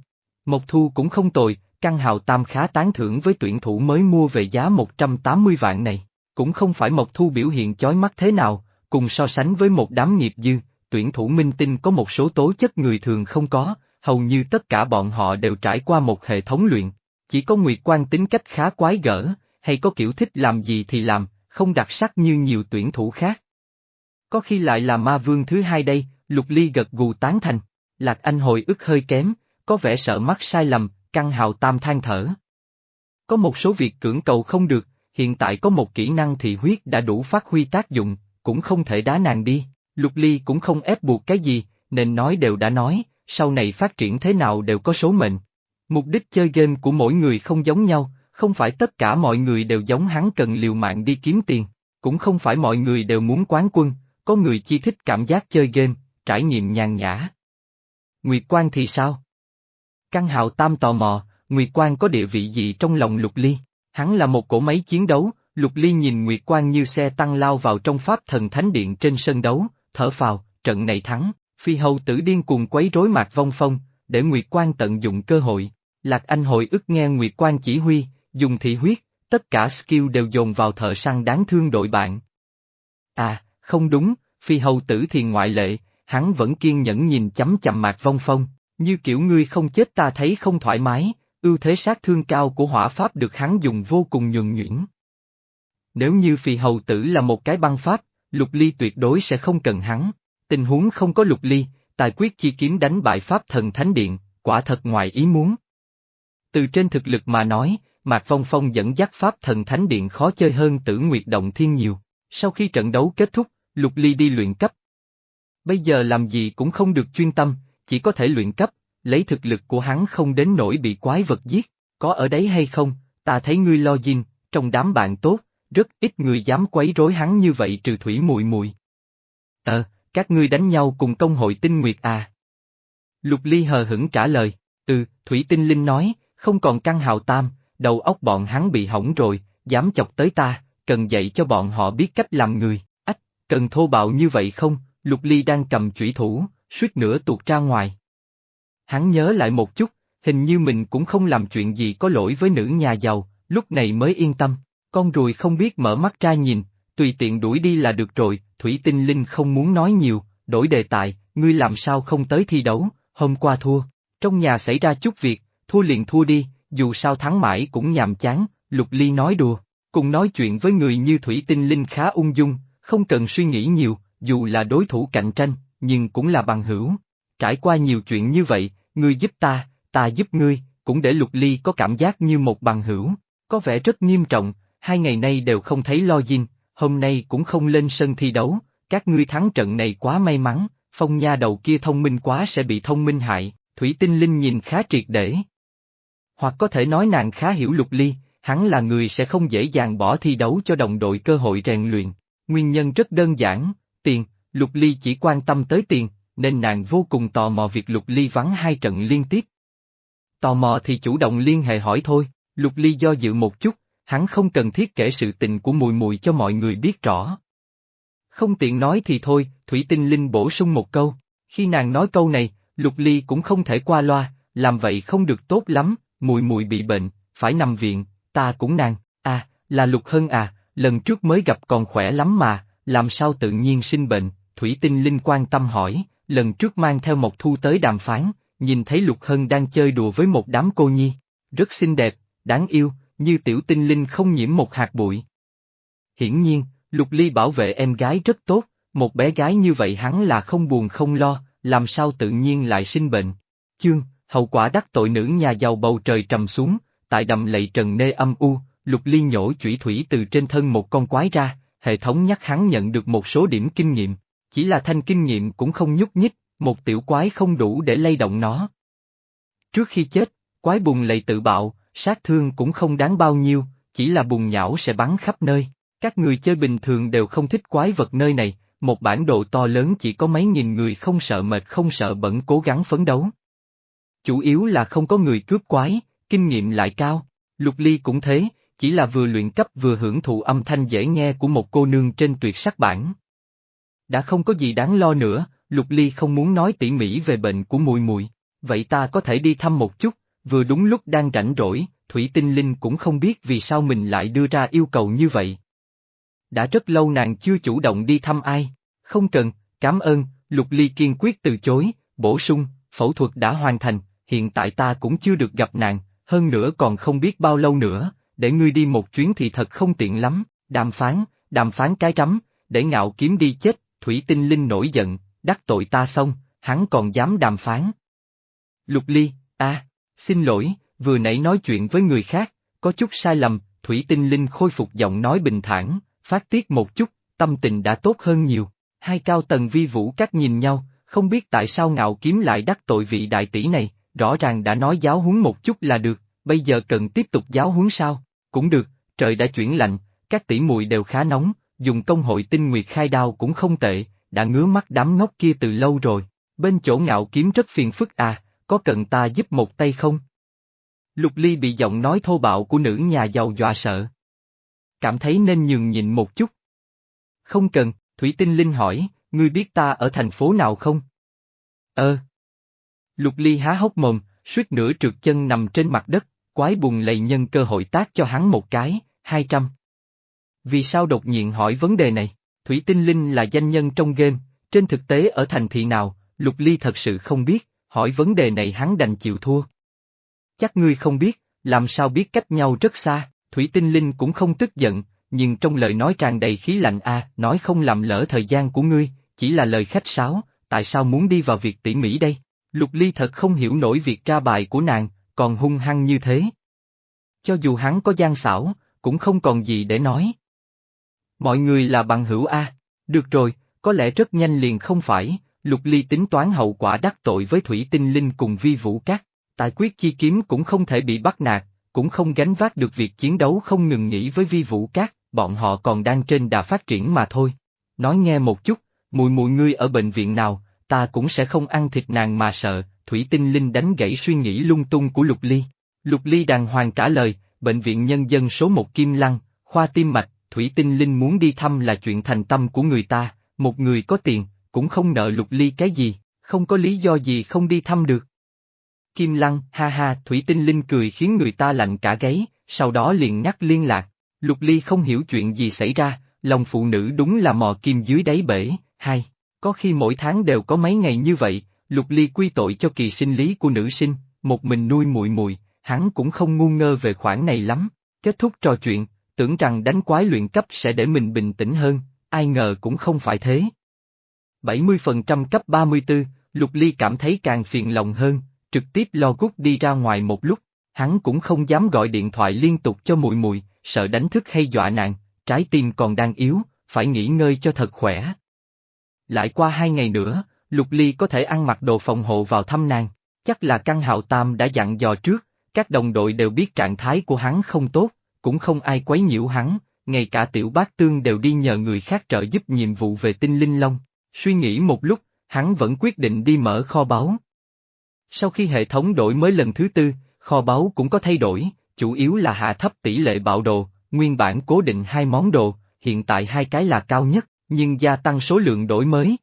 Mộc thu cũng không tồi, Căn hào tam khá tán thưởng với tuyển thủ mới mua về giá 180 vạn này, cũng không phải Mộc Thu biểu hiện chói mắt thế nào, cùng so sánh với một đám nghiệp dư, tuyển thủ minh tinh có một số tố chất người thường không có, hầu như tất cả bọn họ đều trải qua một hệ thống luyện, chỉ có Nguyệt Quan tính cách khá quái gở, hay có kiểu thích làm gì thì làm, không đặc sắc như nhiều tuyển thủ khác. Có khi lại là ma vương thứ hai đây, Lục Ly gật gù tán thành, Lạc Anh hồi ức hơi kém, có vẻ sợ mắc sai lầm, Căng hào tam than thở. Có một số việc cưỡng cầu không được, hiện tại có một kỹ năng thị huyết đã đủ phát huy tác dụng, cũng không thể đá nàng đi, Lục Ly cũng không ép buộc cái gì, nên nói đều đã nói, sau này phát triển thế nào đều có số mệnh. Mục đích chơi game của mỗi người không giống nhau, không phải tất cả mọi người đều giống hắn cần liều mạng đi kiếm tiền, cũng không phải mọi người đều muốn quán quân, có người chi thích cảm giác chơi game, trải nghiệm nhàn nhã. Nguyệt Quan thì sao? Căn hào tam tò mò, Nguyệt Quang có địa vị gì trong lòng Lục Ly? Hắn là một cổ máy chiến đấu, Lục Ly nhìn Nguyệt Quang như xe tăng lao vào trong pháp thần thánh điện trên sân đấu, thở phào, trận này thắng, phi hầu tử điên cuồng quấy rối mạc vong phong, để Nguyệt Quang tận dụng cơ hội. Lạc Anh hồi ức nghe Nguyệt Quang chỉ huy, dùng thị huyết, tất cả skill đều dồn vào thợ săn đáng thương đội bạn. À, không đúng, phi hầu tử thì ngoại lệ, hắn vẫn kiên nhẫn nhìn chấm chầm mạc vong phong, như kiểu ngươi không chết ta thấy không thoải mái, ưu thế sát thương cao của hỏa pháp được hắn dùng vô cùng nhường nhuyễn. Nếu như phì hầu tử là một cái băng pháp, lục ly tuyệt đối sẽ không cần hắn. Tình huống không có lục ly, tài quyết chi kiếm đánh bại pháp thần thánh điện, quả thật ngoài ý muốn. Từ trên thực lực mà nói, Mạc Phong Phong dẫn dắt pháp thần thánh điện khó chơi hơn tử nguyệt động thiên nhiều. Sau khi trận đấu kết thúc, lục ly đi luyện cấp. Bây giờ làm gì cũng không được chuyên tâm, chỉ có thể luyện cấp, lấy thực lực của hắn không đến nỗi bị quái vật giết, có ở đấy hay không, ta thấy ngươi lo dinh, trong đám bạn tốt, rất ít người dám quấy rối hắn như vậy trừ thủy mùi mùi. Ờ, các ngươi đánh nhau cùng công hội tinh nguyệt à? Lục Ly hờ hững trả lời, ừ, Thủy Tinh Linh nói, không còn căng hào tam, đầu óc bọn hắn bị hỏng rồi, dám chọc tới ta, cần dạy cho bọn họ biết cách làm người, ách, cần thô bạo như vậy không, Lục Ly đang cầm chủy thủ, suýt nữa tuột ra ngoài. Hắn nhớ lại một chút, hình như mình cũng không làm chuyện gì có lỗi với nữ nhà giàu, lúc này mới yên tâm, con ruồi không biết mở mắt ra nhìn, tùy tiện đuổi đi là được rồi, Thủy Tinh Linh không muốn nói nhiều, đổi đề tài, ngươi làm sao không tới thi đấu, hôm qua thua, trong nhà xảy ra chút việc, thua liền thua đi, dù sao thắng mãi cũng nhàm chán, Lục Ly nói đùa, cùng nói chuyện với người như Thủy Tinh Linh khá ung dung, không cần suy nghĩ nhiều, dù là đối thủ cạnh tranh, nhưng cũng là bằng hữu. Trải qua nhiều chuyện như vậy, ngươi giúp ta, ta giúp ngươi, cũng để Lục Ly có cảm giác như một bằng hữu, có vẻ rất nghiêm trọng, hai ngày nay đều không thấy lo dinh, hôm nay cũng không lên sân thi đấu, các ngươi thắng trận này quá may mắn, phong nha đầu kia thông minh quá sẽ bị thông minh hại, Thủy Tinh Linh nhìn khá triệt để. Hoặc có thể nói nàng khá hiểu lục ly, hắn là người sẽ không dễ dàng bỏ thi đấu cho đồng đội cơ hội rèn luyện. Nguyên nhân rất đơn giản, tiền, lục ly chỉ quan tâm tới tiền, nên nàng vô cùng tò mò việc lục ly vắng hai trận liên tiếp. Tò mò thì chủ động liên hệ hỏi thôi, lục ly do dự một chút, hắn không cần thiết kể sự tình của mùi mùi cho mọi người biết rõ. Không tiện nói thì thôi, Thủy Tinh Linh bổ sung một câu, khi nàng nói câu này, Lục Ly cũng không thể qua loa, làm vậy không được tốt lắm, mùi mùi bị bệnh, phải nằm viện, ta cũng nàng, à, là Lục Hân à, lần trước mới gặp còn khỏe lắm mà, làm sao tự nhiên sinh bệnh, Thủy Tinh Linh quan tâm hỏi, lần trước mang theo một thu tới đàm phán, nhìn thấy Lục Hân đang chơi đùa với một đám cô nhi, rất xinh đẹp, đáng yêu, như tiểu tinh linh không nhiễm một hạt bụi. Hiển nhiên, Lục Ly bảo vệ em gái rất tốt, một bé gái như vậy hắn là không buồn không lo, làm sao tự nhiên lại sinh bệnh. Chương, hậu quả đắc tội nữ nhà giàu bầu trời trầm xuống, tại đầm lầy trần nê âm u, Lục Ly nhổ chủy thủy từ trên thân một con quái ra, hệ thống nhắc hắn nhận được một số điểm kinh nghiệm, chỉ là thanh kinh nghiệm cũng không nhúc nhích, một tiểu quái không đủ để lay động nó. Trước khi chết, quái bùng lầy tự bạo, sát thương cũng không đáng bao nhiêu, chỉ là bùng nhão sẽ bắn khắp nơi. Các người chơi bình thường đều không thích quái vật nơi này, một bản đồ to lớn chỉ có mấy nghìn người không sợ mệt không sợ bẩn cố gắng phấn đấu. Chủ yếu là không có người cướp quái, kinh nghiệm lại cao, lục ly cũng thế, chỉ là vừa luyện cấp vừa hưởng thụ âm thanh dễ nghe của một cô nương trên tuyệt sắc bản. Đã không có gì đáng lo nữa, lục ly không muốn nói tỉ mỉ về bệnh của mùi mùi, vậy ta có thể đi thăm một chút, vừa đúng lúc đang rảnh rỗi, Thủy Tinh Linh cũng không biết vì sao mình lại đưa ra yêu cầu như vậy. Đã rất lâu nàng chưa chủ động đi thăm ai. Không cần, cảm ơn, Lục Ly kiên quyết từ chối, bổ sung, phẫu thuật đã hoàn thành, hiện tại ta cũng chưa được gặp nàng, hơn nữa còn không biết bao lâu nữa, để ngươi đi một chuyến thì thật không tiện lắm, đàm phán, đàm phán cái rắm, để ngạo kiếm đi chết, Thủy Tinh Linh nổi giận, đắc tội ta xong, hắn còn dám đàm phán. Lục Ly, a, xin lỗi, vừa nãy nói chuyện với người khác, có chút sai lầm, Thủy Tinh Linh khôi phục giọng nói bình thản, phát tiết một chút, tâm tình đã tốt hơn nhiều. Hai cao tầng vi vũ các nhìn nhau, không biết tại sao ngạo kiếm lại đắc tội vị đại tỷ này, rõ ràng đã nói giáo huấn một chút là được, bây giờ cần tiếp tục giáo huấn sao? Cũng được, trời đã chuyển lạnh, các tỷ muội đều khá nóng, dùng công hội tinh nguyệt khai đao cũng không tệ, đã ngứa mắt đám ngốc kia từ lâu rồi. Bên chỗ ngạo kiếm rất phiền phức à, có cần ta giúp một tay không? Lục Ly bị giọng nói thô bạo của nữ nhà giàu dọa sợ cảm thấy nên nhường nhịn một chút. Không cần, Thủy Tinh Linh hỏi, ngươi biết ta ở thành phố nào không? Ơ. Lục Ly há hốc mồm, suýt nửa trượt chân nằm trên mặt đất, quái buồn lầy nhân cơ hội tác cho hắn một cái, hai trăm. Vì sao đột nhiên hỏi vấn đề này? Thủy Tinh Linh là danh nhân trong game, trên thực tế ở thành thị nào, Lục Ly thật sự không biết, hỏi vấn đề này hắn đành chịu thua. Chắc ngươi không biết, làm sao biết cách nhau rất xa. Thủy Tinh Linh cũng không tức giận, nhưng trong lời nói tràn đầy khí lạnh a, nói không làm lỡ thời gian của ngươi, chỉ là lời khách sáo, tại sao muốn đi vào việc tỉ mỉ đây? Lục Ly thật không hiểu nổi việc ra bài của nàng, còn hung hăng như thế. Cho dù hắn có gian xảo, cũng không còn gì để nói. Mọi người là bằng hữu A, được rồi, có lẽ rất nhanh liền không phải, Lục Ly tính toán hậu quả đắc tội với Thủy Tinh Linh cùng Vi Vũ Cát, tài quyết chi kiếm cũng không thể bị bắt nạt, cũng không gánh vác được việc chiến đấu không ngừng nghỉ với Vi Vũ Cát, bọn họ còn đang trên đà phát triển mà thôi. Nói nghe một chút, mùi mùi ngươi ở bệnh viện nào, ta cũng sẽ không ăn thịt nàng mà sợ, Thủy Tinh Linh đánh gãy suy nghĩ lung tung của Lục Ly. Lục Ly đàng hoàng trả lời, bệnh viện nhân dân số 1 Kim Lăng, khoa tim mạch, Thủy Tinh Linh muốn đi thăm là chuyện thành tâm của người ta, một người có tiền, cũng không nợ Lục Ly cái gì, không có lý do gì không đi thăm được. Kim Lăng, ha ha, Thủy Tinh Linh cười khiến người ta lạnh cả gáy, sau đó liền nhắc liên lạc. Lục Ly không hiểu chuyện gì xảy ra, lòng phụ nữ đúng là mò kim dưới đáy bể, hai, có khi mỗi tháng đều có mấy ngày như vậy, Lục Ly quy tội cho kỳ sinh lý của nữ sinh, một mình nuôi muội muội, hắn cũng không ngu ngơ về khoản này lắm. Kết thúc trò chuyện, tưởng rằng đánh quái luyện cấp sẽ để mình bình tĩnh hơn, ai ngờ cũng không phải thế. 70% cấp 34, Lục Ly cảm thấy càng phiền lòng hơn, trực tiếp lo gút đi ra ngoài một lúc, hắn cũng không dám gọi điện thoại liên tục cho Mùi Mùi, sợ đánh thức hay dọa nàng, trái tim còn đang yếu, phải nghỉ ngơi cho thật khỏe. Lại qua hai ngày nữa, Lục Ly có thể ăn mặc đồ phòng hộ vào thăm nàng, chắc là căn hạo tam đã dặn dò trước, các đồng đội đều biết trạng thái của hắn không tốt, cũng không ai quấy nhiễu hắn, ngay cả tiểu bác tương đều đi nhờ người khác trợ giúp nhiệm vụ về tinh linh long. Suy nghĩ một lúc, hắn vẫn quyết định đi mở kho báu. Sau khi hệ thống đổi mới lần thứ tư, kho báu cũng có thay đổi, chủ yếu là hạ thấp tỷ lệ bạo đồ, nguyên bản cố định hai món đồ, hiện tại hai cái là cao nhất, nhưng gia tăng số lượng đổi mới.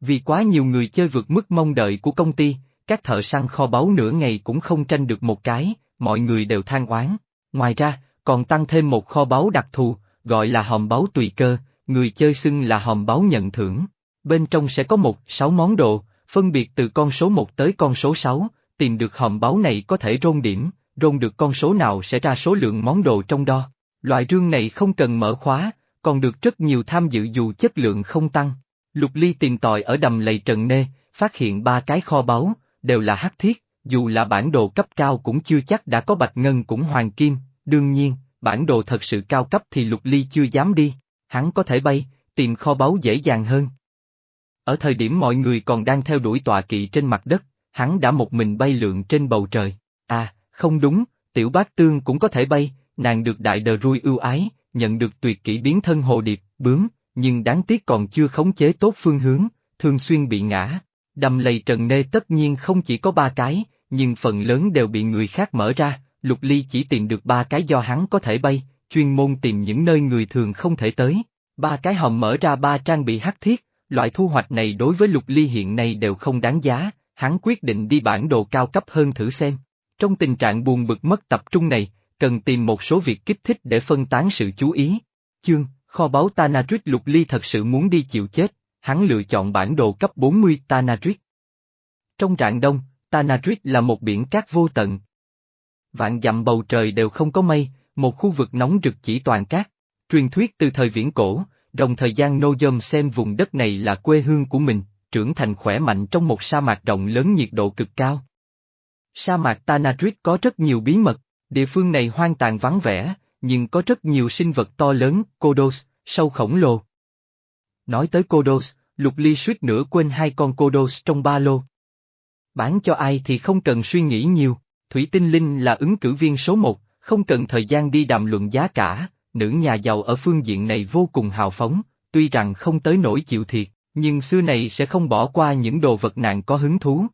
Vì quá nhiều người chơi vượt mức mong đợi của công ty, các thợ săn kho báu nửa ngày cũng không tranh được một cái, mọi người đều than oán. Ngoài ra, còn tăng thêm một kho báu đặc thù, gọi là hòm báu tùy cơ, người chơi xưng là hòm báu nhận thưởng. Bên trong sẽ có một, sáu món đồ, phân biệt từ con số 1 tới con số 6, tìm được hòm báu này có thể rôn điểm, rôn được con số nào sẽ ra số lượng món đồ trong đó. Loại rương này không cần mở khóa, còn được rất nhiều tham dự dù chất lượng không tăng. Lục Ly tìm tòi ở đầm lầy Trần Nê, phát hiện ba cái kho báu, đều là hắc thiết, dù là bản đồ cấp cao cũng chưa chắc đã có bạch ngân cũng hoàng kim, đương nhiên, bản đồ thật sự cao cấp thì Lục Ly chưa dám đi, hắn có thể bay, tìm kho báu dễ dàng hơn. Ở thời điểm mọi người còn đang theo đuổi tọa kỵ trên mặt đất, hắn đã một mình bay lượn trên bầu trời. À, không đúng, tiểu bác tương cũng có thể bay, nàng được đại đờ rui ưu ái, nhận được tuyệt kỹ biến thân hồ điệp, bướm, nhưng đáng tiếc còn chưa khống chế tốt phương hướng, thường xuyên bị ngã. Đầm lầy trần nê tất nhiên không chỉ có ba cái, nhưng phần lớn đều bị người khác mở ra, Lục Ly chỉ tìm được ba cái do hắn có thể bay, chuyên môn tìm những nơi người thường không thể tới. Ba cái hòm mở ra ba trang bị hắc thiết, loại thu hoạch này đối với Lục Ly hiện nay đều không đáng giá, hắn quyết định đi bản đồ cao cấp hơn thử xem. Trong tình trạng buồn bực mất tập trung này, cần tìm một số việc kích thích để phân tán sự chú ý. Chương, kho báu Tanadrit Lục Ly thật sự muốn đi chịu chết, hắn lựa chọn bản đồ cấp 40 Tanadrit. Trong trạng đông, Tanadrit là một biển cát vô tận. Vạn dặm bầu trời đều không có mây, một khu vực nóng rực chỉ toàn cát. Truyền thuyết từ thời viễn cổ, đồng thời gian Nô Dơm xem vùng đất này là quê hương của mình, trưởng thành khỏe mạnh trong một sa mạc rộng lớn nhiệt độ cực cao. Sa mạc Tanadrit có rất nhiều bí mật, địa phương này hoang tàn vắng vẻ, nhưng có rất nhiều sinh vật to lớn, Kodos, sâu khổng lồ. Nói tới Kodos, Lục Ly suýt nữa quên hai con Kodos trong ba lô. Bán cho ai thì không cần suy nghĩ nhiều, Thủy Tinh Linh là ứng cử viên số một, không cần thời gian đi đàm luận giá cả, nữ nhà giàu ở phương diện này vô cùng hào phóng, tuy rằng không tới nỗi chịu thiệt, nhưng xưa này sẽ không bỏ qua những đồ vật nạn có hứng thú.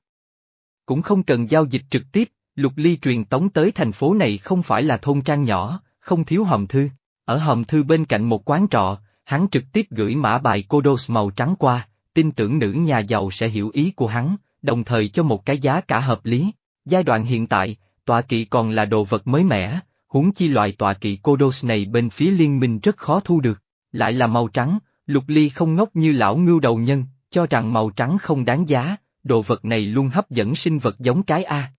Cũng không cần giao dịch trực tiếp, Lục Ly truyền tống tới thành phố này không phải là thôn trang nhỏ, không thiếu hòm thư. Ở hòm thư bên cạnh một quán trọ, hắn trực tiếp gửi mã bài Kodos màu trắng qua, tin tưởng nữ nhà giàu sẽ hiểu ý của hắn, đồng thời cho một cái giá cả hợp lý. Giai đoạn hiện tại, tọa kỵ còn là đồ vật mới mẻ, huống chi loại tọa kỵ Kodos này bên phía liên minh rất khó thu được, lại là màu trắng, Lục Ly không ngốc như lão ngưu đầu nhân, cho rằng màu trắng không đáng giá, đồ vật này luôn hấp dẫn sinh vật giống cái A.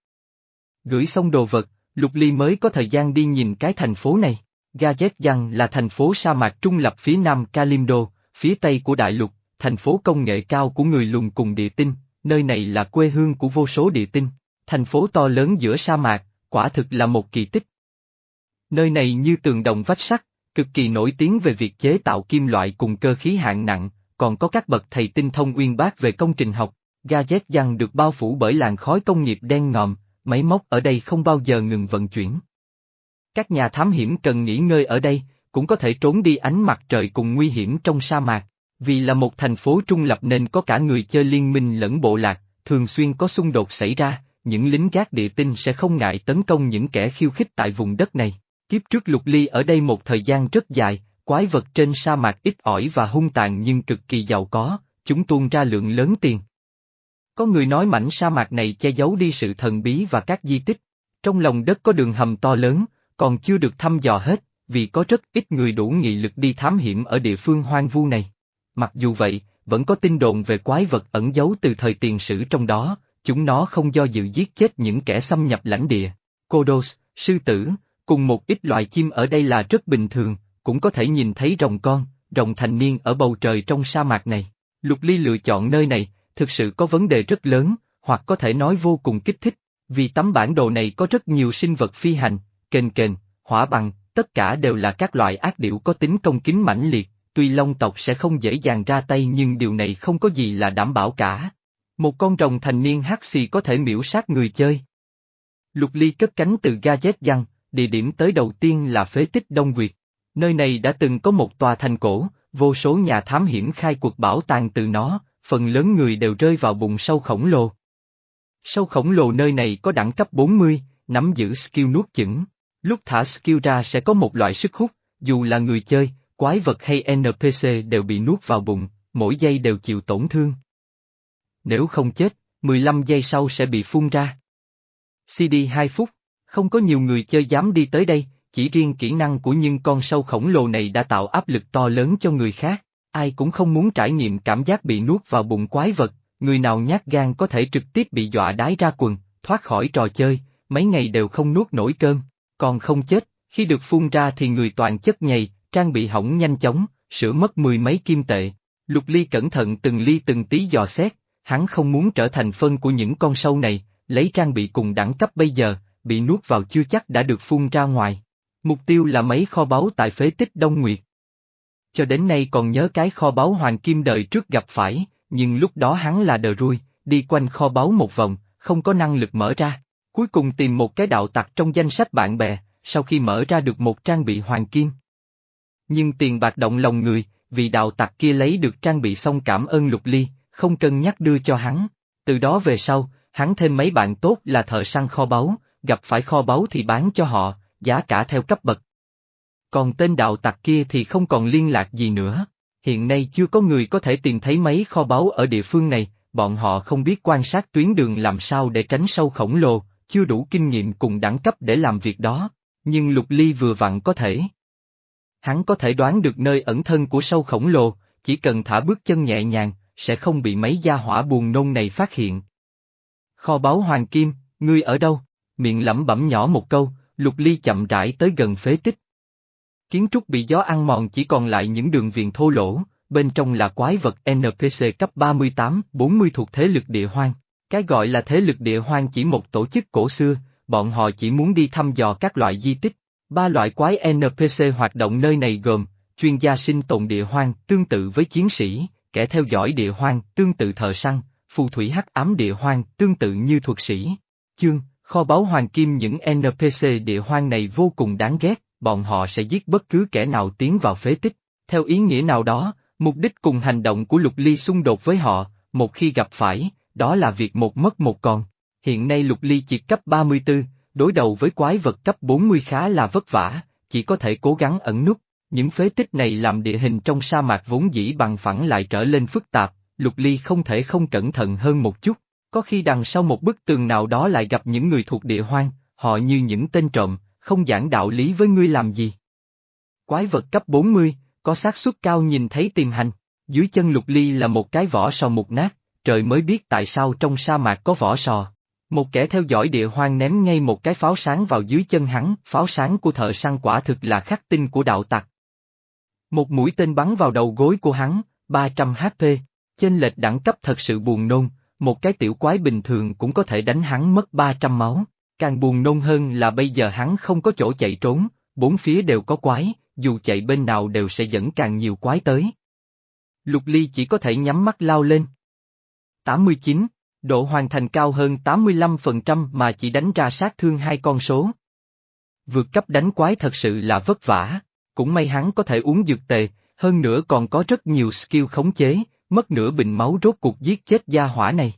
Gửi xong đồ vật, Lục Ly mới có thời gian đi nhìn cái thành phố này. Gazetjan là thành phố sa mạc trung lập phía nam Kalimdo, phía tây của đại lục, thành phố công nghệ cao của người lùn cùng địa tinh, nơi này là quê hương của vô số địa tinh. Thành phố to lớn giữa sa mạc, quả thực là một kỳ tích. Nơi này như tường đồng vách sắt, cực kỳ nổi tiếng về việc chế tạo kim loại cùng cơ khí hạng nặng, còn có các bậc thầy tinh thông uyên bác về công trình học. Gadget được bao phủ bởi làn khói công nghiệp đen ngòm, máy móc ở đây không bao giờ ngừng vận chuyển. Các nhà thám hiểm cần nghỉ ngơi ở đây, cũng có thể trốn đi ánh mặt trời cùng nguy hiểm trong sa mạc. Vì là một thành phố trung lập nên có cả người chơi liên minh lẫn bộ lạc, thường xuyên có xung đột xảy ra, những lính gác địa tinh sẽ không ngại tấn công những kẻ khiêu khích tại vùng đất này. Kiếp trước lục ly ở đây một thời gian rất dài, quái vật trên sa mạc ít ỏi và hung tàn nhưng cực kỳ giàu có, chúng tuôn ra lượng lớn tiền. Có người nói mảnh sa mạc này che giấu đi sự thần bí và các di tích. Trong lòng đất có đường hầm to lớn, còn chưa được thăm dò hết, vì có rất ít người đủ nghị lực đi thám hiểm ở địa phương hoang vu này. Mặc dù vậy, vẫn có tin đồn về quái vật ẩn giấu từ thời tiền sử trong đó, chúng nó không do dự giết chết những kẻ xâm nhập lãnh địa. Kodos, sư tử, cùng một ít loài chim ở đây là rất bình thường, cũng có thể nhìn thấy rồng con, rồng thành niên ở bầu trời trong sa mạc này. Lục Ly lựa chọn nơi này, thực sự có vấn đề rất lớn, hoặc có thể nói vô cùng kích thích, vì tấm bản đồ này có rất nhiều sinh vật phi hành, kền kền, hỏa bằng, tất cả đều là các loại ác điểu có tính công kính mãnh liệt, tuy long tộc sẽ không dễ dàng ra tay nhưng điều này không có gì là đảm bảo cả. Một con rồng thành niên hắc xì có thể miễu sát người chơi. Lục Ly cất cánh từ Ga chết Giang, địa điểm tới đầu tiên là phế tích Đông Nguyệt. Nơi này đã từng có một tòa thành cổ, vô số nhà thám hiểm khai cuộc bảo tàng từ nó, phần lớn người đều rơi vào bụng sâu khổng lồ. Sâu khổng lồ nơi này có đẳng cấp 40, nắm giữ skill nuốt chửng. Lúc thả skill ra sẽ có một loại sức hút, dù là người chơi, quái vật hay NPC đều bị nuốt vào bụng, mỗi giây đều chịu tổn thương. Nếu không chết, 15 giây sau sẽ bị phun ra. CD 2 phút, không có nhiều người chơi dám đi tới đây, chỉ riêng kỹ năng của những con sâu khổng lồ này đã tạo áp lực to lớn cho người khác, ai cũng không muốn trải nghiệm cảm giác bị nuốt vào bụng quái vật, người nào nhát gan có thể trực tiếp bị dọa đái ra quần, thoát khỏi trò chơi, mấy ngày đều không nuốt nổi cơm, còn không chết, khi được phun ra thì người toàn chất nhầy, trang bị hỏng nhanh chóng, sửa mất mười mấy kim tệ. Lục Ly cẩn thận từng ly từng tí dò xét, hắn không muốn trở thành phân của những con sâu này, lấy trang bị cùng đẳng cấp bây giờ, bị nuốt vào chưa chắc đã được phun ra ngoài. Mục tiêu là mấy kho báu tại phế tích Đông Nguyệt. Cho đến nay còn nhớ cái kho báu hoàng kim đời trước gặp phải, nhưng lúc đó hắn là đờ ruôi, đi quanh kho báu một vòng, không có năng lực mở ra. Cuối cùng tìm một cái đạo tặc trong danh sách bạn bè, sau khi mở ra được một trang bị hoàng kim. Nhưng tiền bạc động lòng người, vì đạo tặc kia lấy được trang bị xong cảm ơn lục ly, không cân nhắc đưa cho hắn. Từ đó về sau, hắn thêm mấy bạn tốt là thợ săn kho báu, gặp phải kho báu thì bán cho họ, giá cả theo cấp bậc. Còn tên đạo tặc kia thì không còn liên lạc gì nữa. Hiện nay chưa có người có thể tìm thấy mấy kho báu ở địa phương này, bọn họ không biết quan sát tuyến đường làm sao để tránh sâu khổng lồ, chưa đủ kinh nghiệm cùng đẳng cấp để làm việc đó, nhưng Lục Ly vừa vặn có thể. Hắn có thể đoán được nơi ẩn thân của sâu khổng lồ, chỉ cần thả bước chân nhẹ nhàng, sẽ không bị mấy gia hỏa buồn nôn này phát hiện. Kho báu hoàng kim, ngươi ở đâu? Miệng lẩm bẩm nhỏ một câu, Lục Ly chậm rãi tới gần phế tích. Kiến trúc bị gió ăn mòn chỉ còn lại những đường viền thô lỗ, bên trong là quái vật NPC cấp 38-40 thuộc thế lực địa hoang. Cái gọi là thế lực địa hoang chỉ một tổ chức cổ xưa, bọn họ chỉ muốn đi thăm dò các loại di tích. Ba loại quái NPC hoạt động nơi này gồm, chuyên gia sinh tồn địa hoang tương tự với chiến sĩ, kẻ theo dõi địa hoang tương tự thợ săn, phù thủy hắc ám địa hoang tương tự như thuật sĩ. Chương, kho báu hoàng kim những NPC địa hoang này vô cùng đáng ghét, bọn họ sẽ giết bất cứ kẻ nào tiến vào phế tích. Theo ý nghĩa nào đó, mục đích cùng hành động của Lục Ly xung đột với họ, một khi gặp phải, đó là việc một mất một còn. Hiện nay Lục Ly chỉ cấp 34, đối đầu với quái vật cấp 40 khá là vất vả, chỉ có thể cố gắng ẩn nút. Những phế tích này làm địa hình trong sa mạc vốn dĩ bằng phẳng lại trở lên phức tạp, Lục Ly không thể không cẩn thận hơn một chút. Có khi đằng sau một bức tường nào đó lại gặp những người thuộc địa hoang, họ như những tên trộm, không giảng đạo lý với ngươi làm gì. Quái vật cấp 40, có xác suất cao nhìn thấy tìm hành, dưới chân lục ly là một cái vỏ sò mục nát, trời mới biết tại sao trong sa mạc có vỏ sò. Một kẻ theo dõi địa hoang ném ngay một cái pháo sáng vào dưới chân hắn, pháo sáng của thợ săn quả thực là khắc tinh của đạo tặc. Một mũi tên bắn vào đầu gối của hắn, 300 HP, chênh lệch đẳng cấp thật sự buồn nôn, một cái tiểu quái bình thường cũng có thể đánh hắn mất 300 máu. Càng buồn nôn hơn là bây giờ hắn không có chỗ chạy trốn, bốn phía đều có quái, dù chạy bên nào đều sẽ dẫn càng nhiều quái tới. Lục Ly chỉ có thể nhắm mắt lao lên. 89, độ hoàn thành cao hơn 85% mà chỉ đánh ra sát thương hai con số. Vượt cấp đánh quái thật sự là vất vả, cũng may hắn có thể uống dược tề, hơn nữa còn có rất nhiều skill khống chế, mất nửa bình máu rốt cuộc giết chết gia hỏa này.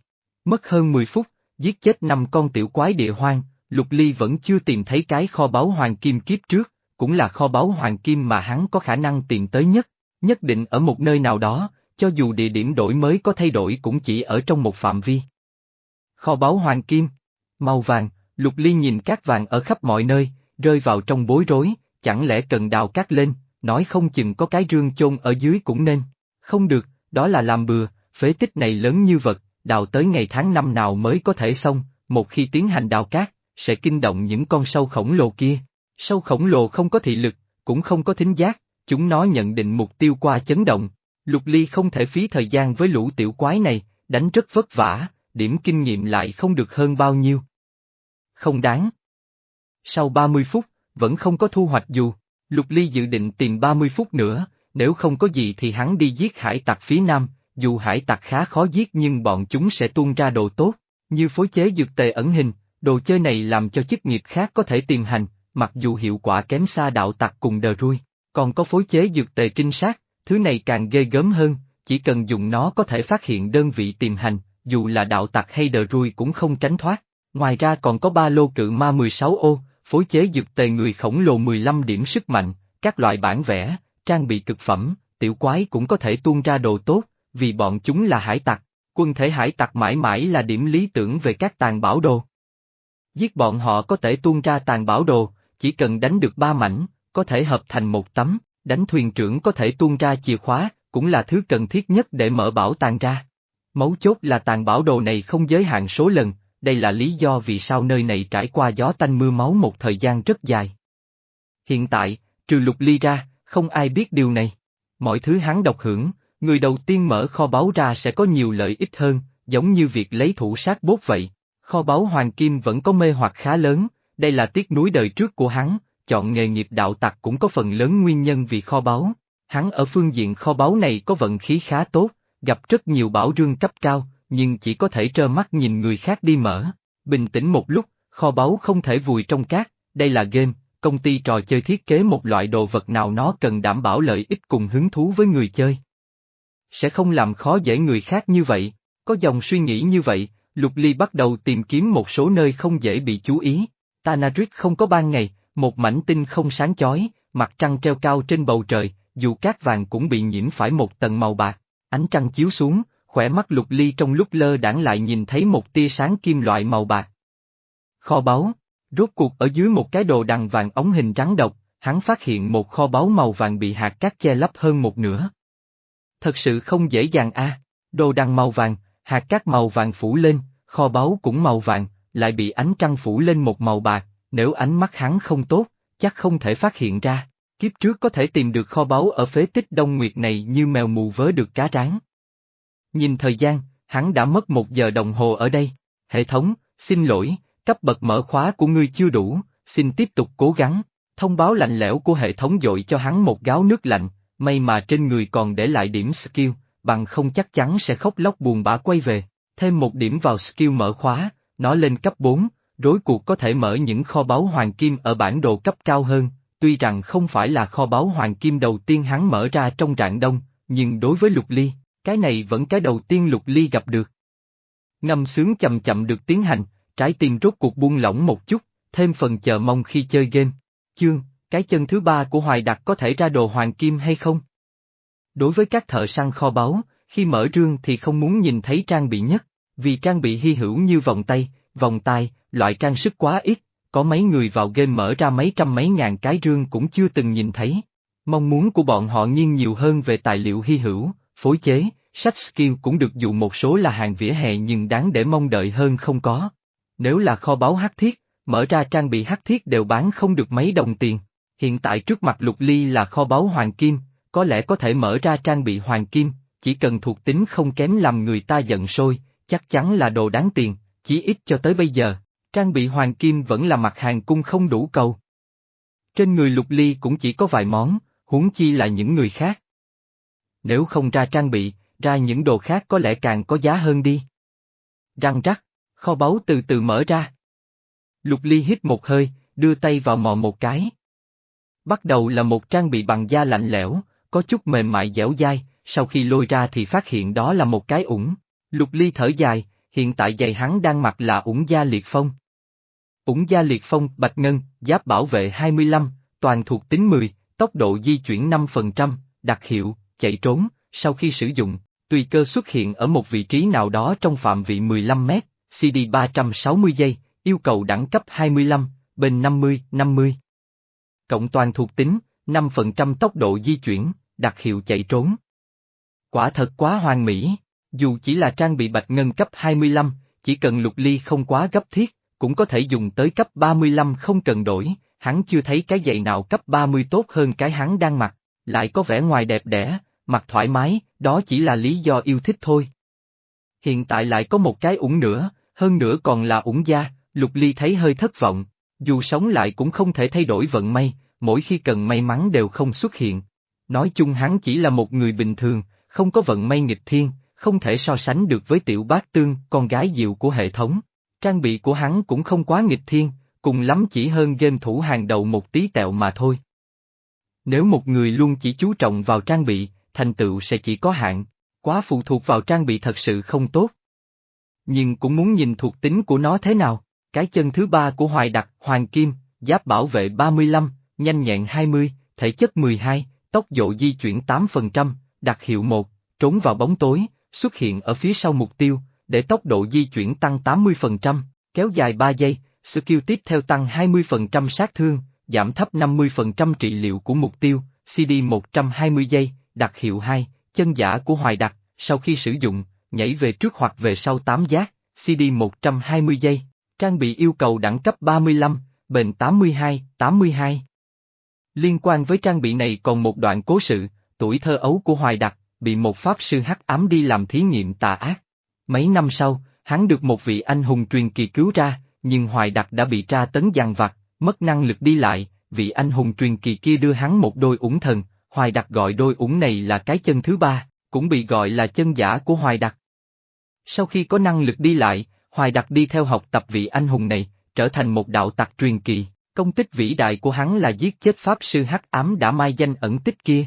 Mất hơn 10 phút, giết chết năm con tiểu quái địa hoang, Lục Ly vẫn chưa tìm thấy cái kho báu hoàng kim kiếp trước, cũng là kho báu hoàng kim mà hắn có khả năng tìm tới nhất, nhất định ở một nơi nào đó, cho dù địa điểm đổi mới có thay đổi cũng chỉ ở trong một phạm vi. Kho báu hoàng kim, màu vàng, Lục Ly nhìn cát vàng ở khắp mọi nơi, rơi vào trong bối rối, chẳng lẽ cần đào cát lên, nói không chừng có cái rương chôn ở dưới cũng nên. Không được, đó là làm bừa, phế tích này lớn như vật, đào tới ngày tháng năm nào mới có thể xong, một khi tiến hành đào cát, sẽ kinh động những con sâu khổng lồ kia. Sâu khổng lồ không có thị lực, cũng không có thính giác, chúng nó nhận định mục tiêu qua chấn động. Lục Ly không thể phí thời gian với lũ tiểu quái này, đánh rất vất vả, điểm kinh nghiệm lại không được hơn bao nhiêu. Không đáng. Sau 30 phút, vẫn không có thu hoạch dù, Lục Ly dự định tìm 30 phút nữa, nếu không có gì thì hắn đi giết hải tặc phía nam, dù hải tặc khá khó giết nhưng bọn chúng sẽ tuôn ra đồ tốt, như phối chế dược tề ẩn hình, đồ chơi này làm cho chức nghiệp khác có thể tìm hành, mặc dù hiệu quả kém xa đạo tặc cùng đờ rui, còn có phối chế dược tề trinh sát, thứ này càng ghê gớm hơn, chỉ cần dùng nó có thể phát hiện đơn vị tìm hành, dù là đạo tặc hay đờ ruồi cũng không tránh thoát. Ngoài ra còn có ba lô cự ma 16 ô, phối chế dược tề người khổng lồ 15 điểm sức mạnh, các loại bản vẽ, trang bị cực phẩm, tiểu quái cũng có thể tuôn ra đồ tốt, vì bọn chúng là hải tặc, quân thể hải tặc mãi mãi là điểm lý tưởng về các tàn bảo đồ. Giết bọn họ có thể tuôn ra tàn bảo đồ, chỉ cần đánh được ba mảnh, có thể hợp thành một tấm, đánh thuyền trưởng có thể tuôn ra chìa khóa, cũng là thứ cần thiết nhất để mở bảo tàng ra. Mấu chốt là tàn bảo đồ này không giới hạn số lần, đây là lý do vì sao nơi này trải qua gió tanh mưa máu một thời gian rất dài. Hiện tại, trừ lục ly ra, không ai biết điều này. Mọi thứ hắn độc hưởng, người đầu tiên mở kho báu ra sẽ có nhiều lợi ích hơn, giống như việc lấy thủ sát bốt vậy. Kho báu hoàng kim vẫn có mê hoặc khá lớn, đây là tiếc núi đời trước của hắn, chọn nghề nghiệp đạo tặc cũng có phần lớn nguyên nhân vì kho báu. Hắn ở phương diện kho báu này có vận khí khá tốt, gặp rất nhiều bảo rương cấp cao, nhưng chỉ có thể trơ mắt nhìn người khác đi mở. Bình tĩnh một lúc, kho báu không thể vùi trong cát, đây là game, công ty trò chơi thiết kế một loại đồ vật nào nó cần đảm bảo lợi ích cùng hứng thú với người chơi. Sẽ không làm khó dễ người khác như vậy, có dòng suy nghĩ như vậy, Lục Ly bắt đầu tìm kiếm một số nơi không dễ bị chú ý. Tanadrit không có ban ngày, một mảnh tinh không sáng chói, mặt trăng treo cao trên bầu trời, dù cát vàng cũng bị nhiễm phải một tầng màu bạc. Ánh trăng chiếu xuống, khỏe mắt Lục Ly trong lúc lơ đãng lại nhìn thấy một tia sáng kim loại màu bạc. Kho báu, rốt cuộc ở dưới một cái đồ đằng vàng ống hình trắng độc, hắn phát hiện một kho báu màu vàng bị hạt cát che lấp hơn một nửa. Thật sự không dễ dàng a, đồ đằng màu vàng, hạt cát màu vàng phủ lên, kho báu cũng màu vàng, lại bị ánh trăng phủ lên một màu bạc, nếu ánh mắt hắn không tốt, chắc không thể phát hiện ra. Kiếp trước có thể tìm được kho báu ở phế tích Đông Nguyệt này như mèo mù vớ được cá rán. Nhìn thời gian, hắn đã mất một giờ đồng hồ ở đây. Hệ thống, xin lỗi, cấp bậc mở khóa của ngươi chưa đủ, xin tiếp tục cố gắng. Thông báo lạnh lẽo của hệ thống dội cho hắn một gáo nước lạnh, may mà trên người còn để lại điểm skill, bằng không chắc chắn sẽ khóc lóc buồn bã quay về. Thêm một điểm vào skill mở khóa, nó lên cấp 4, rối cuộc có thể mở những kho báu hoàng kim ở bản đồ cấp cao hơn, tuy rằng không phải là kho báu hoàng kim đầu tiên hắn mở ra trong rạng đông, nhưng đối với lục ly, cái này vẫn cái đầu tiên lục ly gặp được. Ngâm sướng chậm chậm được tiến hành, trái tim rốt cuộc buông lỏng một chút, thêm phần chờ mong khi chơi game. Chương, cái chân thứ ba của Hoài Đặc có thể ra đồ hoàng kim hay không? Đối với các thợ săn kho báu, khi mở rương thì không muốn nhìn thấy trang bị nhất, vì trang bị hy hữu như vòng tay, vòng tai, loại trang sức quá ít, có mấy người vào game mở ra mấy trăm mấy ngàn cái rương cũng chưa từng nhìn thấy. Mong muốn của bọn họ nghiêng nhiều hơn về tài liệu hy hữu, phối chế, sách skill cũng được dụ một số là hàng vỉa hè nhưng đáng để mong đợi hơn không có. Nếu là kho báu hắc thiết, mở ra trang bị hắc thiết đều bán không được mấy đồng tiền. Hiện tại trước mặt lục ly là kho báu hoàng kim, có lẽ có thể mở ra trang bị hoàng kim, chỉ cần thuộc tính không kém làm người ta giận sôi, chắc chắn là đồ đáng tiền, chỉ ít cho tới bây giờ, trang bị hoàng kim vẫn là mặt hàng cung không đủ cầu. Trên người lục ly cũng chỉ có vài món, huống chi là những người khác. nếu không ra trang bị, ra những đồ khác có lẽ càng có giá hơn đi. Răng rắc, kho báu từ từ mở ra. Lục Ly hít một hơi, đưa tay vào mò một cái. Bắt đầu là một trang bị bằng da lạnh lẽo, có chút mềm mại dẻo dai, sau khi lôi ra thì phát hiện đó là một cái ủng. Lục Ly thở dài, hiện tại giày hắn đang mặc là ủng da liệt phong. Ủng gia liệt phong, bạch ngân, giáp bảo vệ 25, toàn thuộc tính 10, tốc độ di chuyển 5%, đặc hiệu, chạy trốn, sau khi sử dụng, tùy cơ xuất hiện ở một vị trí nào đó trong phạm vị 15m CD 360 giây, yêu cầu đẳng cấp 25, bên 50, 50. Cộng toàn thuộc tính, 5% tốc độ di chuyển, đặc hiệu chạy trốn. Quả thật quá hoàn mỹ, dù chỉ là trang bị bạch ngân cấp 25, chỉ cần lục ly không quá gấp thiết, cũng có thể dùng tới cấp 35 không cần đổi, hắn chưa thấy cái giày nào cấp 30 tốt hơn cái hắn đang mặc, lại có vẻ ngoài đẹp đẽ, mặc thoải mái, đó chỉ là lý do yêu thích thôi. Hiện tại lại có một cái ủng nữa, hơn nữa còn là ủng da, Lục Ly thấy hơi thất vọng, dù sống lại cũng không thể thay đổi vận may, mỗi khi cần may mắn đều không xuất hiện. Nói chung hắn chỉ là một người bình thường, không có vận may nghịch thiên, không thể so sánh được với tiểu bác tương, con gái diệu của hệ thống. Trang bị của hắn cũng không quá nghịch thiên, cùng lắm chỉ hơn game thủ hàng đầu một tí tẹo mà thôi. Nếu một người luôn chỉ chú trọng vào trang bị, thành tựu sẽ chỉ có hạn, quá phụ thuộc vào trang bị thật sự không tốt. Nhưng cũng muốn nhìn thuộc tính của nó thế nào, cái chân thứ ba của Hoài Đặc, Hoàng Kim, giáp bảo vệ 35, nhanh nhẹn 20, thể chất 12, tốc độ di chuyển 8%, đặc hiệu 1, trốn vào bóng tối, xuất hiện ở phía sau mục tiêu, để tốc độ di chuyển tăng 80%, kéo dài 3 giây, skill tiếp theo tăng 20% sát thương, giảm thấp 50% trị liệu của mục tiêu, CD 120 giây, đặc hiệu 2, chân giả của Hoài Đặc, sau khi sử dụng, nhảy về trước hoặc về sau 8 giác, CD 120 giây, trang bị yêu cầu đẳng cấp 35, bền 82, 82. Liên quan với trang bị này còn một đoạn cố sự, tuổi thơ ấu của Hoài Đặc, bị một pháp sư hắc ám đi làm thí nghiệm tà ác. Mấy năm sau, hắn được một vị anh hùng truyền kỳ cứu ra, nhưng Hoài Đặc đã bị tra tấn giàn vặt, mất năng lực đi lại, vị anh hùng truyền kỳ kia đưa hắn một đôi ủng thần, Hoài Đặc gọi đôi ủng này là cái chân thứ ba, cũng bị gọi là chân giả của Hoài Đặc. Sau khi có năng lực đi lại, Hoài Đặc đi theo học tập vị anh hùng này, trở thành một đạo tặc truyền kỳ, công tích vĩ đại của hắn là giết chết Pháp Sư Hắc Ám đã mai danh ẩn tích kia.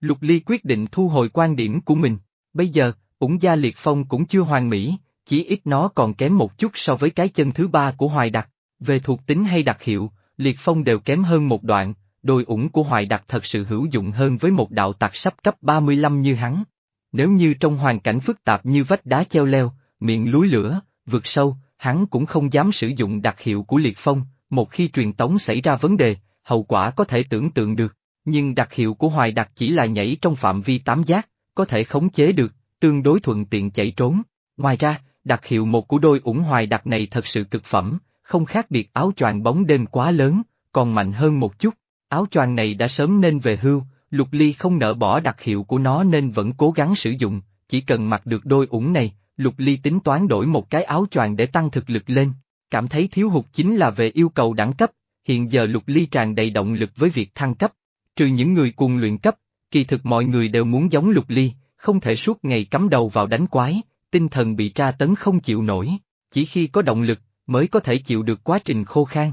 Lục Ly quyết định thu hồi quan điểm của mình, bây giờ, ủng gia liệt phong cũng chưa hoàn mỹ, chỉ ít nó còn kém một chút so với cái chân thứ ba của Hoài Đặc, về thuộc tính hay đặc hiệu, liệt phong đều kém hơn một đoạn, đôi ủng của Hoài Đặc thật sự hữu dụng hơn với một đạo tặc sắp cấp 35 như hắn. Nếu như trong hoàn cảnh phức tạp như vách đá treo leo, miệng núi lửa, vượt sâu, hắn cũng không dám sử dụng đặc hiệu của liệt phong, một khi truyền tống xảy ra vấn đề, hậu quả có thể tưởng tượng được. Nhưng đặc hiệu của Hoài Đặc chỉ là nhảy trong phạm vi tám giác, có thể khống chế được, tương đối thuận tiện chạy trốn. Ngoài ra, đặc hiệu một của đôi ủng Hoài Đặc này thật sự cực phẩm, không khác biệt áo choàng bóng đêm quá lớn, còn mạnh hơn một chút. Áo choàng này đã sớm nên về hưu, Lục Ly không nỡ bỏ đặc hiệu của nó nên vẫn cố gắng sử dụng, chỉ cần mặc được đôi ủng này, Lục Ly tính toán đổi một cái áo choàng để tăng thực lực lên. Cảm thấy thiếu hụt chính là về yêu cầu đẳng cấp, hiện giờ Lục Ly tràn đầy động lực với việc thăng cấp. Trừ những người cùng luyện cấp, kỳ thực mọi người đều muốn giống Lục Ly, không thể suốt ngày cắm đầu vào đánh quái, tinh thần bị tra tấn không chịu nổi, chỉ khi có động lực, mới có thể chịu được quá trình khô khan.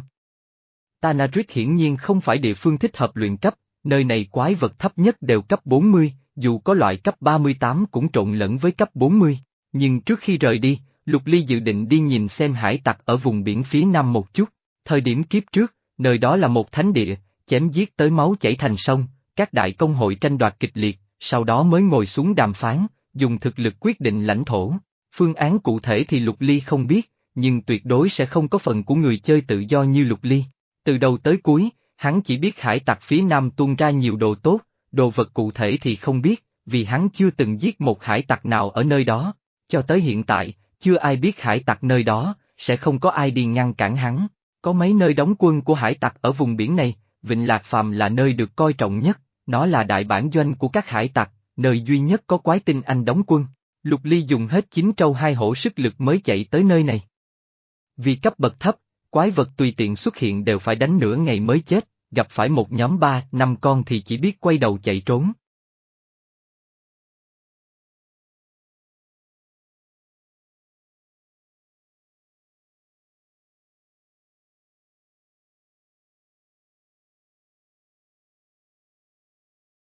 Tanadrit hiển nhiên không phải địa phương thích hợp luyện cấp, nơi này quái vật thấp nhất đều cấp 40, dù có loại cấp 38 cũng trộn lẫn với cấp 40, nhưng trước khi rời đi, Lục Ly dự định đi nhìn xem hải tặc ở vùng biển phía nam một chút, thời điểm kiếp trước, nơi đó là một thánh địa, chém giết tới máu chảy thành sông, các đại công hội tranh đoạt kịch liệt, sau đó mới ngồi xuống đàm phán, dùng thực lực quyết định lãnh thổ. Phương án cụ thể thì Lục Ly không biết, nhưng tuyệt đối sẽ không có phần của người chơi tự do như Lục Ly. Từ đầu tới cuối, hắn chỉ biết hải tặc phía nam tuôn ra nhiều đồ tốt, đồ vật cụ thể thì không biết, vì hắn chưa từng giết một hải tặc nào ở nơi đó. Cho tới hiện tại, chưa ai biết hải tặc nơi đó, sẽ không có ai đi ngăn cản hắn. Có mấy nơi đóng quân của hải tặc ở vùng biển này, Vịnh Lạc Phàm là nơi được coi trọng nhất, nó là đại bản doanh của các hải tặc, nơi duy nhất có quái tinh anh đóng quân. Lục Ly dùng hết chín trâu hai hổ sức lực mới chạy tới nơi này. Vì cấp bậc thấp, quái vật tùy tiện xuất hiện đều phải đánh nửa ngày mới chết, gặp phải một nhóm ba, năm con thì chỉ biết quay đầu chạy trốn.